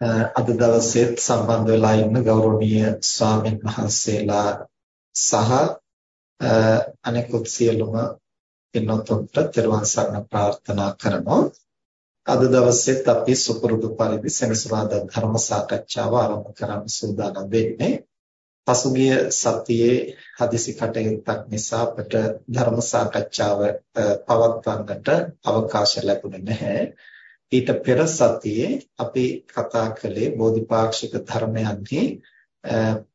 Uh, අද දවසේත් සම්බන්ධ වෙලා ඉන්න ගෞරවනීය ස්වාමීන් වහන්සේලා සහ uh, අනෙකුත් සියලුම පින්වත්තුන්ට තෙරුවන් සරණ ප්‍රාර්ථනා කරනවා. අද දවසේත් අපි සුපුරුදු පරිදි සෙනසුරාදා ධර්ම සාකච්ඡාව ආරම්භ කරන්න සූදානම් වෙන්නේ. පසුගිය සතියේ හදිසි කටයුත්තක් නිසා අපට ධර්ම සාකච්ඡාව uh, පවත්වන්නට අවකාශ ලැබුණේ නැහැ. ඊට පෙර සතියේ අපි කතා කළේ බෝධිපාක්ෂික ධර්මයන්හි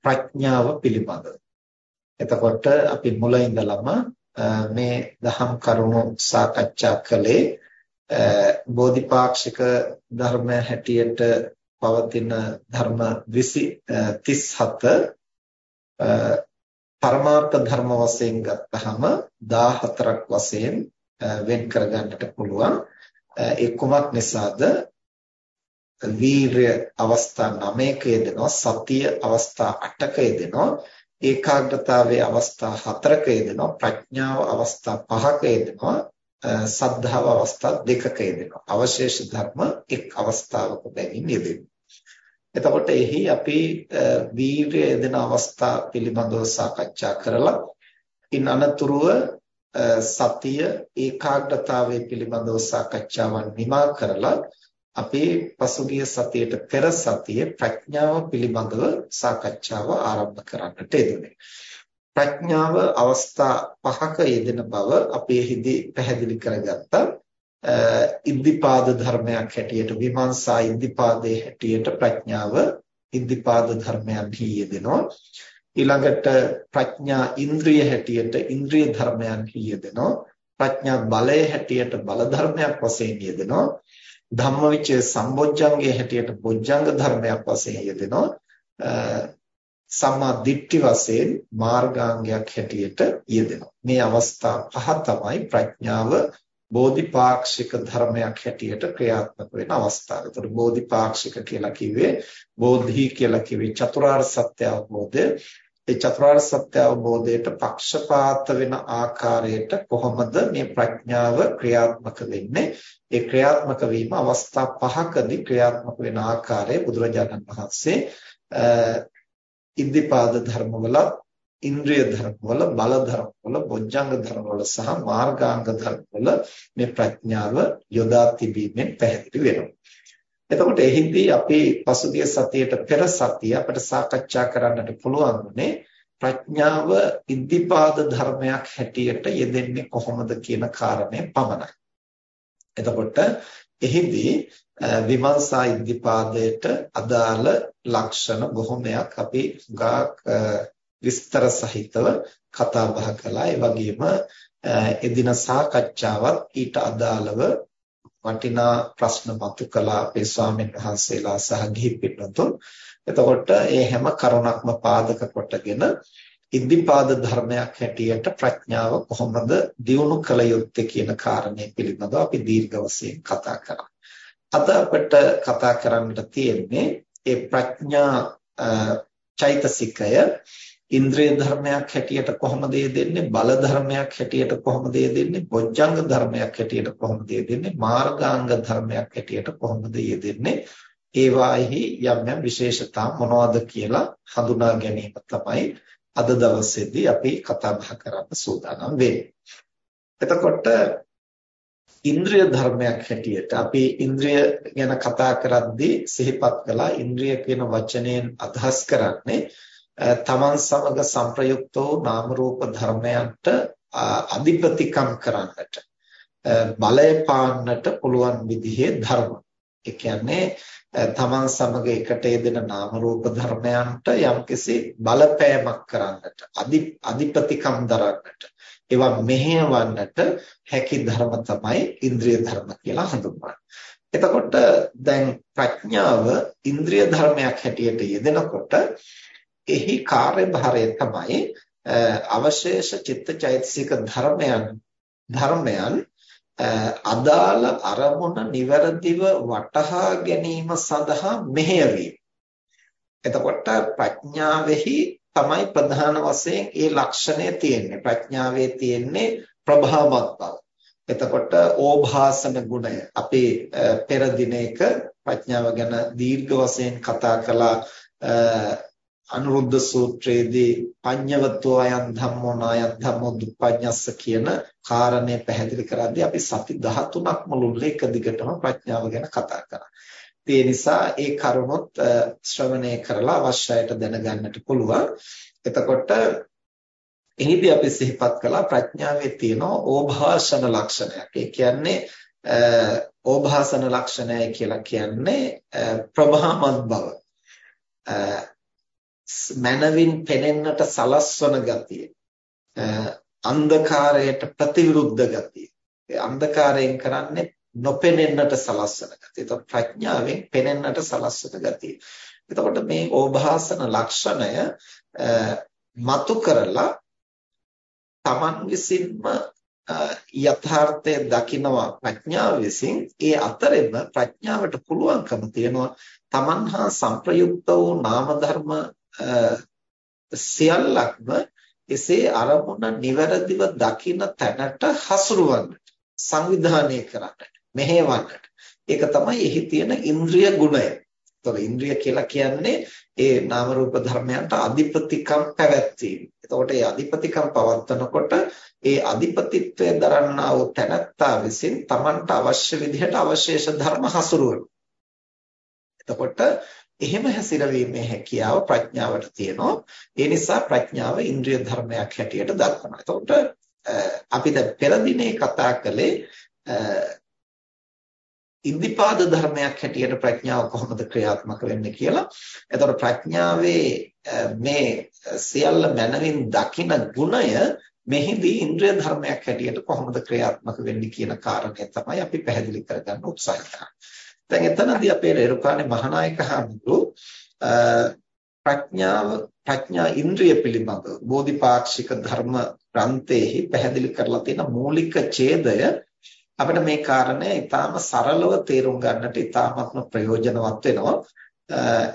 ප්‍රඥාව පිළිබඳව. එතකොට අපි මුල ඉඳලම මේ දහම් කරුණු සාකච්ඡා කළේ බෝධිපාක්ෂික ධර්ම හැටියට පවතින ධර්ම 37 පරමාර්ථ ධර්ම වශයෙන් ගත්තහම 14ක් වශයෙන් වෙන් කරගන්නට පුළුවන්. ඒ කුමක් නිසාද? වීරය අවස්ථා 9ක යෙදෙනවා සතිය අවස්ථා 8ක යෙදෙනවා ඒකාග්‍රතාවයේ අවස්ථා 4ක යෙදෙනවා ප්‍රඥාව අවස්ථා 5ක යෙදෙනවා සද්ධාව අවස්ථා 2ක යෙදෙනවා. අවශේෂ ධර්ම එක් අවස්ථාවක බැගින් යෙදෙනවා. එතකොට එහි අපි වීරය යෙදෙන අවස්ථා පිළිබඳව සාකච්ඡා කරලා ඉන් අනතුරුව සතිය ඒකාග්‍රතාවය පිළිබඳව සාකච්ඡාවන් නිමා කරලා අපේ පසුගිය සතියේට පෙර සතියේ ප්‍රඥාව පිළිබඳව සාකච්ඡාව ආරම්භ කරන්නට යෙදුනේ. ප්‍රඥාව අවස්ථා පහක යෙදෙන බව අපි එහිදී පැහැදිලි කරගත්තා. ඉද්ධිපාද ධර්මයක් හැටියට විමර්ශා ඉද්ධිපාදයේ හැටියට ප්‍රඥාව ඉද්ධිපාද ධර්මයන්හි යෙදෙනවා. ඊළඟට ප්‍රඥා ඉන්ද්‍රිය හැටියට ඉන්ද්‍රිය ධර්මයන්හි යෙදෙනවා ප්‍රඥා බලය හැටියට බල ධර්මයක් වශයෙන් යෙදෙනවා ධම්මවිචය සම්බොජ්ජංගයේ හැටියට බොජ්ජංග ධර්මයක් වශයෙන් යෙදෙනවා සම්මා දිට්ඨි වශයෙන් මාර්ගාංගයක් හැටියට යෙදෙනවා මේ අවස්ථා පහ තමයි ප්‍රඥාව බෝධිපාක්ෂික ධර්මයක් හැටියට ක්‍රියාත්මක වෙන අවස්ථාව. ඒතර බෝධිපාක්ෂික කියලා කිව්වේ බෝධි කියලා කිව්වේ චතුරාර්ය සත්‍ය අවබෝධය. ඒ චතුරාර්ය සත්‍ය අවබෝධයට පක්ෂපාත වෙන ආකාරයට කොහොමද මේ ප්‍රඥාව ක්‍රියාත්මක වෙන්නේ? ඒ ක්‍රියාත්මක වීම අවස්ථා පහකදී ක්‍රියාත්මක වෙන ආකාරය බුදුරජාණන් වහන්සේ ඉද්ධිපාද ධර්මවල ඉන්ද්‍රිය ධර්මවල බල ධර්මවල බොජ්ජංග ධර්මවල සහ මාර්ගාංග ධර්මවල මේ ප්‍රඥාව යොදා තිබීමෙන් පැහැදිලි වෙනවා. එතකොට එහිදී අපි පසුගිය සතියේට පෙර සතිය අපිට සාකච්ඡා කරන්නට පුළුවන් වුණේ ප්‍රඥාව ඉද්ධිපාද ධර්මයක් හැටියට යෙදෙන්නේ කොහොමද කියන කාරණය පමණයි. එතකොට එහිදී විමර්ශා ඉද්ධිපාදයට අදාළ ලක්ෂණ බොහොමයක් අපි ගාක් විස්තර සහිතව කතා බහ කළා. ඒ වගේම එදින සාකච්ඡාවත් ඊට අදාළව වටිනා ප්‍රශ්න මතු කළා අපේ ස්වාමීන් වහන්සේලා සහ ගිහි පිටුතුන්. එතකොට ඒ හැම කරුණක්ම පාදක කොටගෙන ඉද්ධිපාද ධර්මයක් හැටියට ප්‍රඥාව කොහොමද දියුණු කළ යුත්තේ කියන කාරණේ පිළිබඳව අපි දීර්ඝ වශයෙන් කතා කරා. අද අපිට කතා කරන්නට තියෙන්නේ ඒ ප්‍රඥා චෛතසිකය ඉන්ද්‍රිය ධර්මයක් හැටියට කොහොමද යෙදෙන්නේ බල ධර්මයක් හැටියට කොහොමද යෙදෙන්නේ බොජ්ජංග ධර්මයක් හැටියට කොහොමද යෙදෙන්නේ මාර්ගාංග ධර්මයක් හැටියට කොහොමද යෙදෙන්නේ ඒවාෙහි යම් යම් විශේෂතා මොනවද කියලා හඳුනා ගැනීම තමයි අද දවසේදී අපි කතා බහ කරන්න සූදානම් වෙන්නේ. එතකොට ඉන්ද්‍රිය ධර්මයක් හැටියට අපි ඉන්ද්‍රිය ගැන කතා කරද්දී සිහිපත් කළා. ඉන්ද්‍රිය කියන වචනයෙන් අදහස් කරන්නේ තමන් සමග සංප්‍රයුක්ත වූ නාම රූප ධර්මයන්ට අධිපතිකම් කරන්නට බලය පාන්නට පුළුවන් විදිහේ ධර්ම. ඒ කියන්නේ තමන් සමග එකට යෙදෙන නාම රූප ධර්මයන්ට යම්කිසි බලපෑමක් කරන්නට අධිපතිකම් දරන්නට ඒවා මෙහෙයවන්නට හැකි ධර්ම තමයි ඉන්ද්‍රිය ධර්ම කියලා හඳුන්වන්නේ. එතකොට දැන් ප්‍රඥාව ඉන්ද්‍රිය ධර්මයක් හැටියට යෙදෙනකොට එහි කාර්යභාරය තමයි අවශේෂ චිත්තචෛතසික ධර්මයන් ධර්මයන් අදාළ අරමුණ નિවරදිව වටහා ගැනීම සඳහා මෙහෙයවීම. එතකොට ප්‍රඥාවෙහි තමයි ප්‍රධාන වශයෙන් ඒ ලක්ෂණය තියෙන්නේ. ප්‍රඥාවේ තියෙන්නේ ප්‍රභාවත් බව. එතකොට ඕභාසන ගුණය අපි පෙර දිනයක ප්‍රඥාව ගැන දීර්ඝ වශයෙන් කතා කළා අනුරුද්ධ සූත්‍රයේදී පඤ්ඤවතෝ අයන් ධම්මෝ නායන් ධම්මෝ දුප්පඤ්ඤස්ස කියන කාරණය පැහැදිලි කරද්දී අපි සති 13ක් මුළුල්ලේ එක දිගටම ප්‍රඥාව ගැන කතා කරා. ඒ නිසා ඒ කරුණොත් ශ්‍රවණය කරලා අවශ්‍යයට දැනගන්නට පුළුවන්. එතකොට එහිදී අපි සිහිපත් කළා ප්‍රඥාවේ තියෙන ඕභාෂණ ලක්ෂණයක්. ඒ කියන්නේ ඕභාසන ලක්ෂණය කියලා කියන්නේ ප්‍රභාමත් බව. මනවින් පෙනෙන්නට සලස්වන ගතිය. අන්ධකාරයට ප්‍රතිවිරුද්ධ ගතිය. ඒ අන්ධකාරයෙන් කරන්නේ නොපෙනෙන්නට සලස්වන ගතිය. එතකොට ප්‍රඥාවෙන් පෙනෙන්නට සලස්වන ගතිය. එතකොට මේ ඕභාසන ලක්ෂණය මතු කරලා Taman විසින්ම යථාර්ථය දකිනවා ප්‍රඥාව විසින් ඒ අතරෙම ප්‍රඥාවට පුළුවන්කම තියෙනවා Taman හා සංප්‍රයුක්ත වූ නාම ධර්ම සියල්ලක්ම එසේ අරමුණ නිවැරදිව දකින තැනට හසුරුවන්නට සංවිධානය කරන්නට මෙහෙවන්නට ඒක තමයි එහි තියෙන ඉන්ද්‍රිය ගුණය. ඒතකොට ඉන්ද්‍රිය කියලා කියන්නේ ඒ නාම රූප ධර්මයන්ට අධිපතිකම් පැවැත්වීම. එතකොට ඒ අධිපතිකම් පවත්වනකොට ඒ අධිපතිත්වය දරන්නා වූ තැනැත්තා විසින් Tamanට අවශ්‍ය විදිහට අවශේෂ ධර්ම හසුරුවනවා. එතකොට එහෙම හැසිරවීමේ හැකියාව ප්‍රඥාවට තියෙනවා. ඒ නිසා ප්‍රඥාව ඉන්ද්‍රිය ධර්මයක් හැටියට දක්වනවා. එතකොට අපි දැන් පෙර දිනේ කතා කළේ ඉන්දිපාද ධර්මයක් හැටියට ප්‍රඥාව කොහොමද ක්‍රියාත්මක වෙන්නේ කියලා. එතකොට ප්‍රඥාවේ මේ සියල්ල මනවින් දකින ගුණය මෙහිදී ඉන්ද්‍රිය ධර්මයක් හැටියට කොහොමද ක්‍රියාත්මක වෙන්නේ කියන කාරණය තමයි අපි පැහැදිලි කරගන්න උත්සාහ කරන්නේ. දැන් එතනදී අපේ රේරුකාණේ මහානායක හඳුරු ප්‍රඥාව ප්‍රඥා ඉන්ද්‍රිය පිළිබඳ බෝධිපාක්ෂික ධර්ම ග්‍රන්ථයේහි පැහැදිලි කරලා තියෙන මූලික ඡේදය අපිට මේ කාරණය ඊටාම සරලව තේරුම් ගන්නට ඊටාමත්ම ප්‍රයෝජනවත් වෙනවා.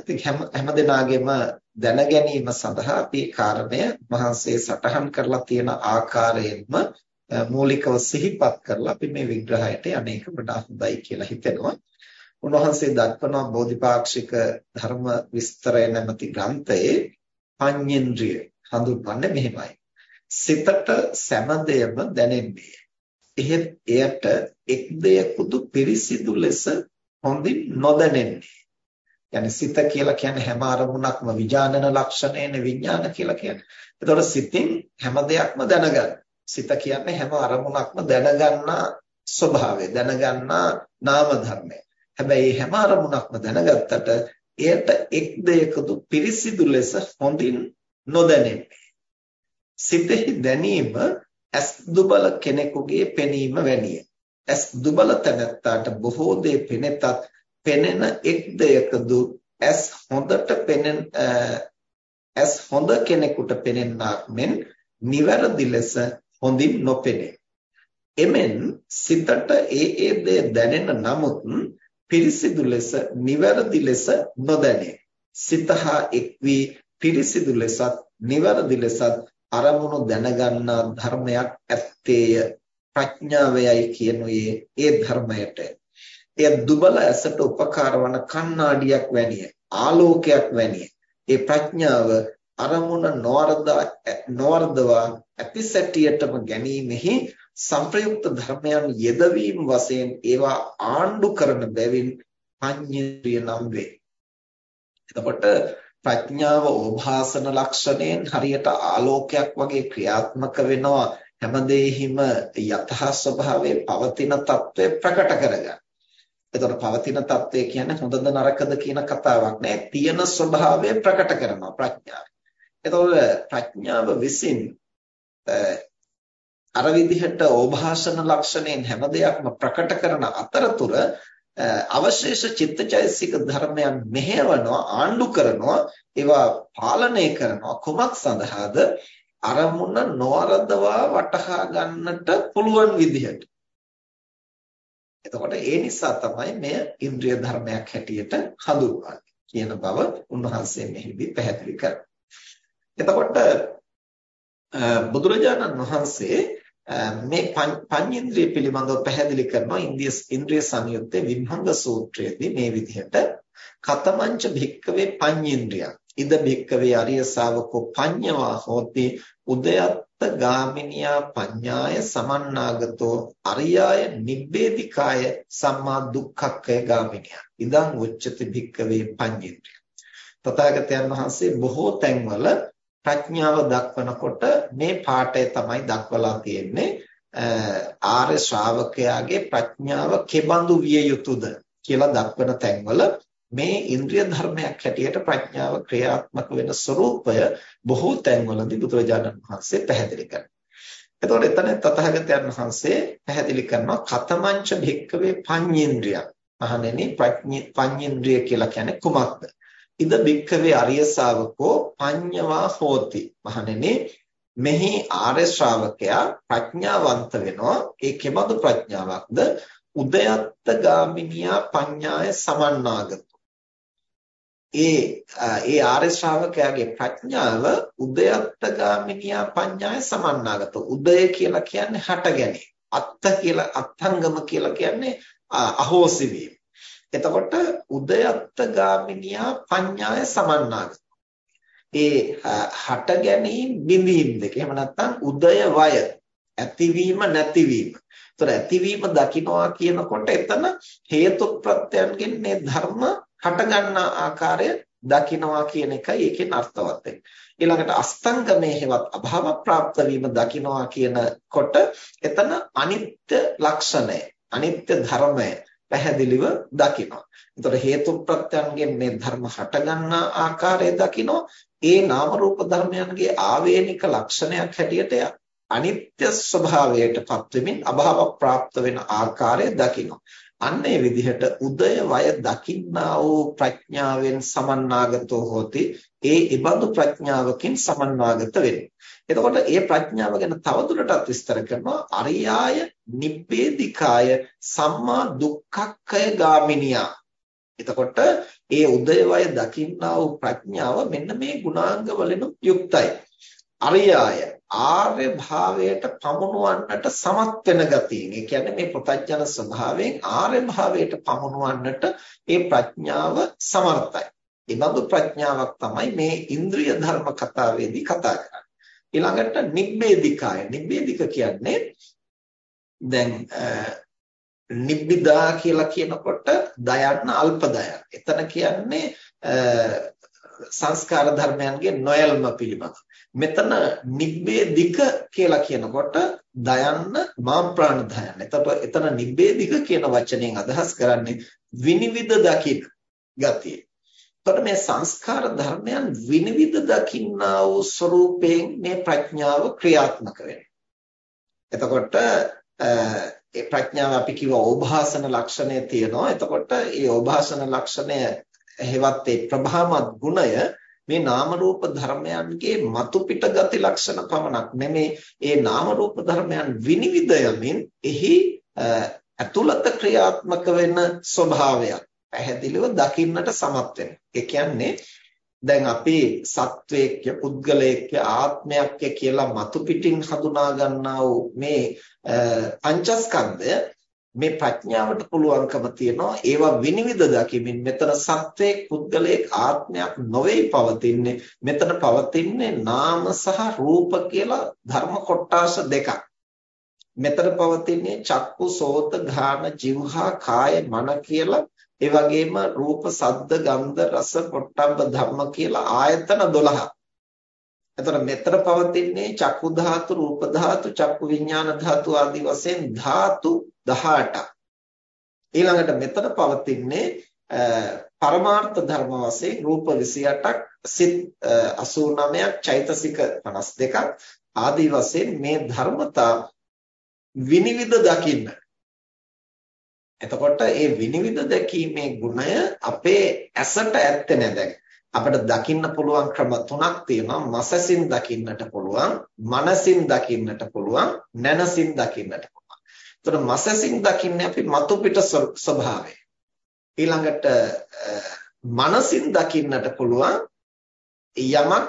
ඉතින් හැම හැමදෙනාගේම දැන ගැනීම සඳහා අපි කාරණය මහන්සිය සටහන් කරලා තියෙන ආකාරයෙන්ම මූලිකව සිහිපත් කරලා අපි මේ විග්‍රහයට අනේක වඩා හොඳයි කියලා හිතෙනවා. උන්වහන්සේ දක්වනවා බෝධිපාක්ෂික ධර්ම විස්තරය නැමැති ග්‍රන්ථයේ පඤ්ඤේන්ද්‍රිය හඳුන්වන්නේ මෙහෙමයි. සිතට සෑම දැනෙන්නේ. එහෙත් එයට එක් දෙයකුදු පිරිසිදු ලෙස හොඳින් නොදැනෙන්නේ. يعني සිත කියලා කියන්නේ හැම අරමුණක්ම විඥානන ලක්ෂණයනේ විඥාන කියලා කියන්නේ. එතකොට සිතින් හැම දෙයක්ම දැනගන්න. සිත කියන්නේ හැම අරමුණක්ම දැනගන්නා ස්වභාවය, දැනගන්නා නාම ධර්මය. හැබැයි හැම අරමුණක්ම දැනගත්තට එයට එක් දෙයකදු පිරිසිදු ලෙස හොඳින් නොදැනෙන්නේ. සිතෙහි දැනීම ඇස් දුබල කෙනෙකුගේ පෙනීම වැනිය. ඇස් දුබල තැනැත්තාට බොහෝ දේ පෙනෙතත් පෙනෙන එක් දෙයකදු ඇස් හොඳට පෙනෙන ඇස් හොඳ කෙනෙකුට පෙනෙන්නාක් මෙන් නිවැරදි ලෙස හොඳින් නොපෙනේ. එමෙන් සිතට ඒ ඒ දේ දැනෙන නමුත් පිරිසිදු ලෙස නිවැරදි ලෙස නොදැනේ. සිතහා එක් වී පිරිසිදු ලෙසත් නිවැරදි ලෙසත් අරමුණු දැනගන්නා ධර්මයක් ඇත්තේය ප්‍රඥාවයයි කියනුයේ ඒ ධර්මයට. එය දුබල ඇසට උපකාර වන කණ්ණාඩියක් වැනිය ආලෝකයක් වැනිය. ඒ ප්‍රඥාව අරමුණ නොවරදා නොවරදවා ඇතිසැටියටම ගැනීමෙහි සංප්‍රයුක්ත ධර්මයන් යෙදවීම වශයෙන් ඒවා ආණ්ඩු කරන බැවින් පඤ්ඤේය නම් වේ. එතකොට ප්‍රඥාව ඕභාසන ලක්ෂණයෙන් හරියට ආලෝකයක් වගේ ක්‍රියාත්මක වෙනවා හැමදේහිම යථා ස්වභාවයේ පවතින తත්වය ප්‍රකට කරගන්න. එතකොට පවතින తත්වය කියන්නේ හොඳද නරකද කියන කතාවක් නෑ. තියෙන ස්වභාවය ප්‍රකට කරනවා ප්‍රඥාව. එතකොට ප්‍රඥාව විසින් අර විදිහට ඕභාෂණ ලක්ෂණයෙන් හැම දෙයක්ම ප්‍රකට කරන අතරතුර අවශේෂ චිත්තචෛසික ධර්මයන් මෙහෙවනවා ආණ්ඩු කරනවා ඒවා පාලනය කරනවා. කුමක් සඳහාද? අරමුණ නොවරදවා වටහා ගන්නට පුළුවන් විදිහට. එතකොට ඒ නිසා තමයි මෙය ඉන්ද්‍රිය ධර්මයක් හැටියට හඳුන්වන්නේ කියන බව උන්වහන්සේ මෙහිදී පැහැදිලි කරනවා. එතකොට බුදුරජාණන් වහන්සේ මේ පඤ්චේන්ද්‍රිය පිළිබඳව පැහැදිලි කරනවා ඉන්දිය ඉන්ද්‍රිය සංයුත්තේ විභංග සූත්‍රයේදී මේ විදිහට කතමංච භික්කවේ පඤ්චේන්ද්‍රිය ඉද භික්කවේ අරිය ශාවකෝ පඤ්ඤවා හෝති උදයත්ත ගාමිනියා පඤ්ඤාය සමන්නාගතෝ අරියාය නිබ්බේධිකාය සම්මා දුක්ඛක්ඛය ගාමිනියා ඉදං උච්චති භික්කවේ පඤ්චේන්ද්‍රිය තථාගතයන් වහන්සේ බොහෝ තැන්වල ප්‍රඥාව දක්වනකොට මේ පාඩය තමයි දක්වලා තියෙන්නේ ආර්ය ශ්‍රාවකයාගේ ප්‍රඥාව කෙබඳු විය යුතුද කියලා දක්වන තැන්වල මේ ඉන්ද්‍රිය ධර්මයක් හැටියට ප්‍රඥාව ක්‍රියාත්මක වෙන ස්වરૂපය බොහෝ තැන්වලදී බුදුරජාණන් වහන්සේ පැහැදිලි කරනවා. එතකොට එතන තථාගතයන් වහන්සේ පැහැදිලි කරනවා කතමංච භික්කවේ පඤ්ඤේන්ද්‍රිය. මහණෙනි පඤ්ඤේන්ද්‍රිය කියලා කියන්නේ කුමක්ද? ඉද බික්කවේ අරිය ශාවකෝ පඤ්ඤවා හෝති. මහණෙනි මෙහි ආර්ය ශ්‍රාවකයා ප්‍රඥාවන්ත වෙනවා. ඒ කෙබඳු ප්‍රඥාවක්ද? උදයත්ත ගාමිනියා පඤ්ඤාය සමන්නාගත. ඒ ඒ ආර්ය ශ්‍රාවකයාගේ ප්‍රඥාව උදයත්ත ගාමිනියා පඤ්ඤාය සමන්නාගත. උදය කියලා කියන්නේ හට ගැනීම. අත්ත කියලා අත්ංගම කියලා කියන්නේ අහෝසි වීම. එතකොට උදයත්ත ගාමිනියා පඤ්ඤාය සමන්නාගත. ඒ හට ගැනීම බිඳීම් දෙක. එහෙම නැත්නම් උදය වය ඇතිවීම නැතිවීම. ඒතර ඇතිවීම දකින්නවා කියනකොට එතන හේතු ප්‍රත්‍යයන්ගෙන් මේ ධර්ම හට ගන්නා ආකාරය දකින්නවා කියන එකයි ඒකෙන් අර්ථවත් වෙන්නේ. ඊළඟට අස්තංගමේ හේවත් අභාව ප්‍රාප්ත වීම දකින්නවා කියනකොට එතන අනිත්‍ය ලක්ෂණය, අනිත්‍ය ධර්මය පැහැදිලිව දකිනවා. එතකොට හේතු ප්‍රත්‍යයන්ගෙන් මේ ධර්ම හටගන්නා ආකාරය දකිනවා. ඒ නාම රූප ධර්මයන්ගේ ආවේනික ලක්ෂණයක් හැටියට අනිත්‍ය ස්වභාවයටපත් වෙමින් අභාව ප්‍රාප්ත වෙන ආකාරය දකිනවා. අන්න ඒ විදිහට උදය වය දකින්නා වූ ප්‍රඥාවෙන් සමන්නාගතෝ හෝති ඒ ඉබඳු ප්‍රඥාවකින් සමන්වාගත වෙන්නේ. එතකොට මේ ප්‍රඥාව ගැන තවදුරටත් විස්තර කරනවා අරියාය නිබ්බේධිකාය සම්මා දුක්ඛක්ඛය ගාමිනියා. එතකොට ඒ උදයවය දකින්නා වූ ප්‍රඥාව මෙන්න මේ ගුණාංග වලින් යුක්තයි. අරියාය ආර්ය භාවයට පමුණුවන්නට සමත් වෙන ගතියෙන්. ඒ කියන්නේ මේ ප්‍රත්‍යඥ ස්වභාවයෙන් ආර්ය භාවයට පමුණුවන්නට මේ ප්‍රඥාව සමර්ථයි. ඒ බඳු ප්‍රඥාවක් තමයි මේ ඉන්ද්‍රිය ධර්ම කතාවේදී කතා කරන්නේ. ඊළඟට නිබ්බේධිකාය. නිබ්බේධික කියන්නේ දැන් නිබ්බිදා කියලා කියනකොට දයන්න අල්ප දයක්. එතන කියන්නේ සංස්කාර ධර්මයන්ගේ නොයල්ම පිළිබඳ. මෙතන නිබ්බේධික කියලා කියනකොට දයන්න මා ප්‍රාණ දයන්න. එතකොට එතන නිබ්බේධික කියන වචනයෙන් අදහස් කරන්නේ විනිවිද දකින ගතිය. එතකොට මේ සංස්කාර ධර්මයන් විනිවිද දකින්නා වූ ස්වરૂපයෙන් මේ ප්‍රඥාව ක්‍රියාත්මක වෙනවා. එතකොට ඒ ප්‍රඥාව අපි කිව්ව ඕභාසන ලක්ෂණය තියෙනවා. එතකොට මේ ඕභාසන ලක්ෂණය හේවත් ඒ ප්‍රභාමත් ගුණය මේ නාම රූප ධර්මයන්ගේ මතු පිට ගති ලක්ෂණ පමණක් නෙමේ ඒ නාම රූප ධර්මයන් විනිවිද යමින් එහි ඇතුළත ක්‍රියාත්මක වෙන ස්වභාවයක් පැහැදිලිව දකින්නට සමත් වෙනවා. ඒ කියන්නේ දැන් අපි සත්වයේක්ය පුද්ගලයේක්ය ආත්මයක්ය කියලා මතු පිටින් හඳුනා ගන්නා වූ මේ පංචස්කන්ධය මේ ප්‍රඥාවට පුළුවන්කම තියනවා. ඒවා විනිවිද දකිමින් මෙතන සත්වයේ පුද්ගලයක ආත්මයක් නොවේ පවතින්නේ. මෙතන පවතින්නේ නාම සහ රූප කියලා ධර්ම කොටාස දෙකක්. මෙතන පවතින්නේ චක්කු සෝත ඝාන જીවහා කාය මන කියලා ඒ වගේම රූප, සද්ද, ගන්ධ, රස, පොට්ටබ්බ ධම්ම කියලා ආයතන 12. එතකොට මෙතර පවතින්නේ චක්කු ධාතු, රූප ධාතු, චක්කු විඥාන ධාතු ආදී වශයෙන් ධාතු 18ක්. ඊළඟට මෙතන පවතින්නේ පරමාර්ථ ධර්ම වශයෙන් රූප 28ක්, සිත් 89ක්, චෛතසික 52ක් ආදී වශයෙන් මේ ධර්මතා විනිවිද දකින්න එතකොට මේ විනිවිද දැකීමේ ගුණය අපේ ඇසට ඇත්තේ නැහැ දැන්. අපිට දකින්න පුළුවන් ක්‍රම තුනක් තියෙනවා. මසසින් දකින්නට පුළුවන්, මනසින් දකින්නට පුළුවන්, නැනසින් දකින්නට පුළුවන්. එතකොට මසසින් දකින්නේ අපි මතු පිට ස්වභාවය. ඊළඟට මනසින් දකින්නට පුළුවන් යමක්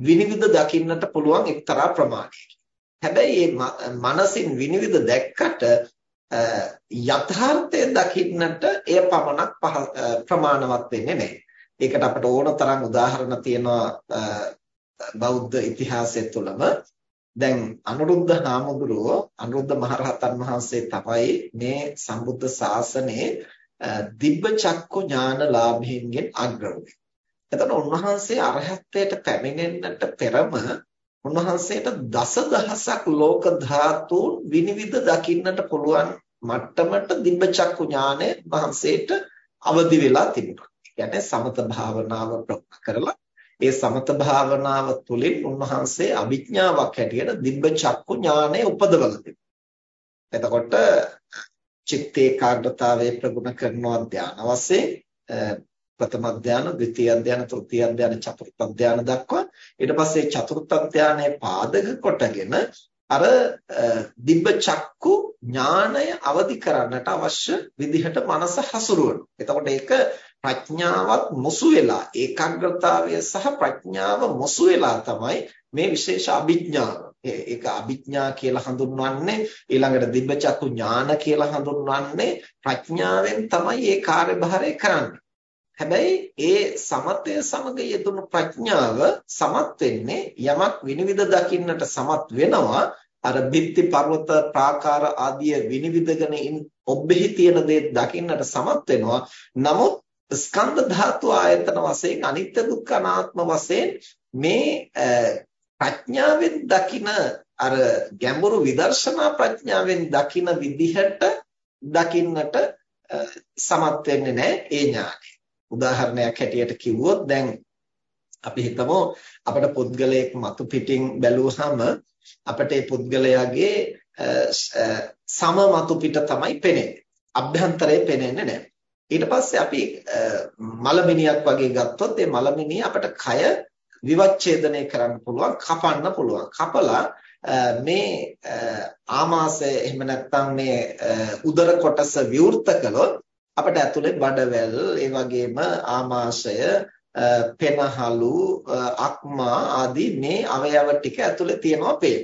විනිවිද දකින්නට පුළුවන් එක්තරා ප්‍රමාණයකින්. හැබැයි මේ මනසින් විනිවිද දැක්කට යථාර්ථය දකින්නට එය පමණක් ප්‍රමාණවත් වෙන්නේ නැහැ. ඒකට අපිට ඕන තරම් උදාහරණ තියෙනවා බෞද්ධ ඉතිහාසය තුළම දැන් අනුරුද්ධ හාමුදුරුවෝ අනුරුද්ධ මහරහතන් වහන්සේ තමයි මේ සම්බුද්ධ ශාසනයේ දිබ්බ චක්කු ඥානලාභීන්ගෙන් අග්‍රවුනේ. එතකොට උන්වහන්සේ අරහත්ත්වයට පැමිණෙන්නට පෙරම උන්වහන්සේට දසදහසක් ලෝක ධාතුන් විනිවිද දකින්නට පුළුවන් මට්ටමට දිබ්බ චක්කු ඥානය වහන්සේට අවදි වෙලා තිබුණා. කියන්නේ සමත භාවනාව ප්‍රගුණ කරලා ඒ සමත භාවනාව තුළින් උන්වහන්සේ අභිඥාවක් හැටියට දිබ්බ චක්කු ඥානය උපදවලා තිබුණා. එතකොට චිත්ත ඒකාග්‍රතාවයේ ප්‍රගුණ කරනවා ධාන වශයෙන් ප්‍රථම ධාන, ද්විතීය ධාන, තෘතීය ධාන, චතුර්ථ ධාන දක්වා ඊට පස්සේ චතුර්ථ ධානයේ පාදක කොටගෙන අර දිබ්බ චක්කු ඥානය අවදි කරන්නට අවශ්‍ය විදිහට මනස හසුරුවනවා. එතකොට ඒක ප්‍රඥාවත් මුසු වෙලා ඒකාග්‍රතාවය සහ ප්‍රඥාව මුසු වෙලා තමයි මේ විශේෂ අභිඥාව. ඒක අභිඥා කියලා හඳුන්වන්නේ ඊළඟට දිබ්බචක්කු ඥාන කියලා හඳුන්වන්නේ ප්‍රඥාවෙන් තමයි ඒ කාර්යභාරය කරන්නේ. හැබැයි ඒ සමතය සමග යෙදුණු ප්‍රඥාව සමත් වෙන්නේ යමක් විනිවිද දකින්නට සමත් වෙනවා අර බිත්ති පර්වත ප්‍රාකාර ආදිය විනිවිදගෙන ඔබෙහි තියෙන දේ දකින්නට සමත් වෙනවා නමුත් ස්කන්ධ ධාතු ආයතන වශයෙන් අනිත්‍ය දුක්ඛ අනාත්ම වශයෙන් මේ ප්‍රඥාවෙන් දකින අර ගැඹුරු විදර්ශනා ප්‍රඥාවෙන් දකින විදිහට දකින්නට සමත් වෙන්නේ නැහැ ඒ ඥානය. උදාහරණයක් හැටියට කිව්වොත් දැන් අපි හිතමු අපිට පුද්ගලයෙක් මතු පිටින් බැලුවහම අපිට ඒ පුද්ගලයාගේ සම මතු පිට තමයි පෙනෙන්නේ. අභ්‍යන්තරය පෙනෙන්නේ නැහැ. ඊට පස්සේ අපි මලමිනියක් වගේ ගත්තොත් ඒ මලමිනිය අපිට කය විවච්ඡේදනය කරන්න පුළුවන් කපන්න පුළුවන් කපලා මේ ආමාශය එහෙම නැත්නම් මේ උදර කොටස විවෘත කළොත් අපිට ඇතුලේ බඩවැල් ඒ වගේම ආමාශය පෙනහලු අක්මා ආදී මේ අවයව ටික ඇතුලේ තියෙනවා පේන.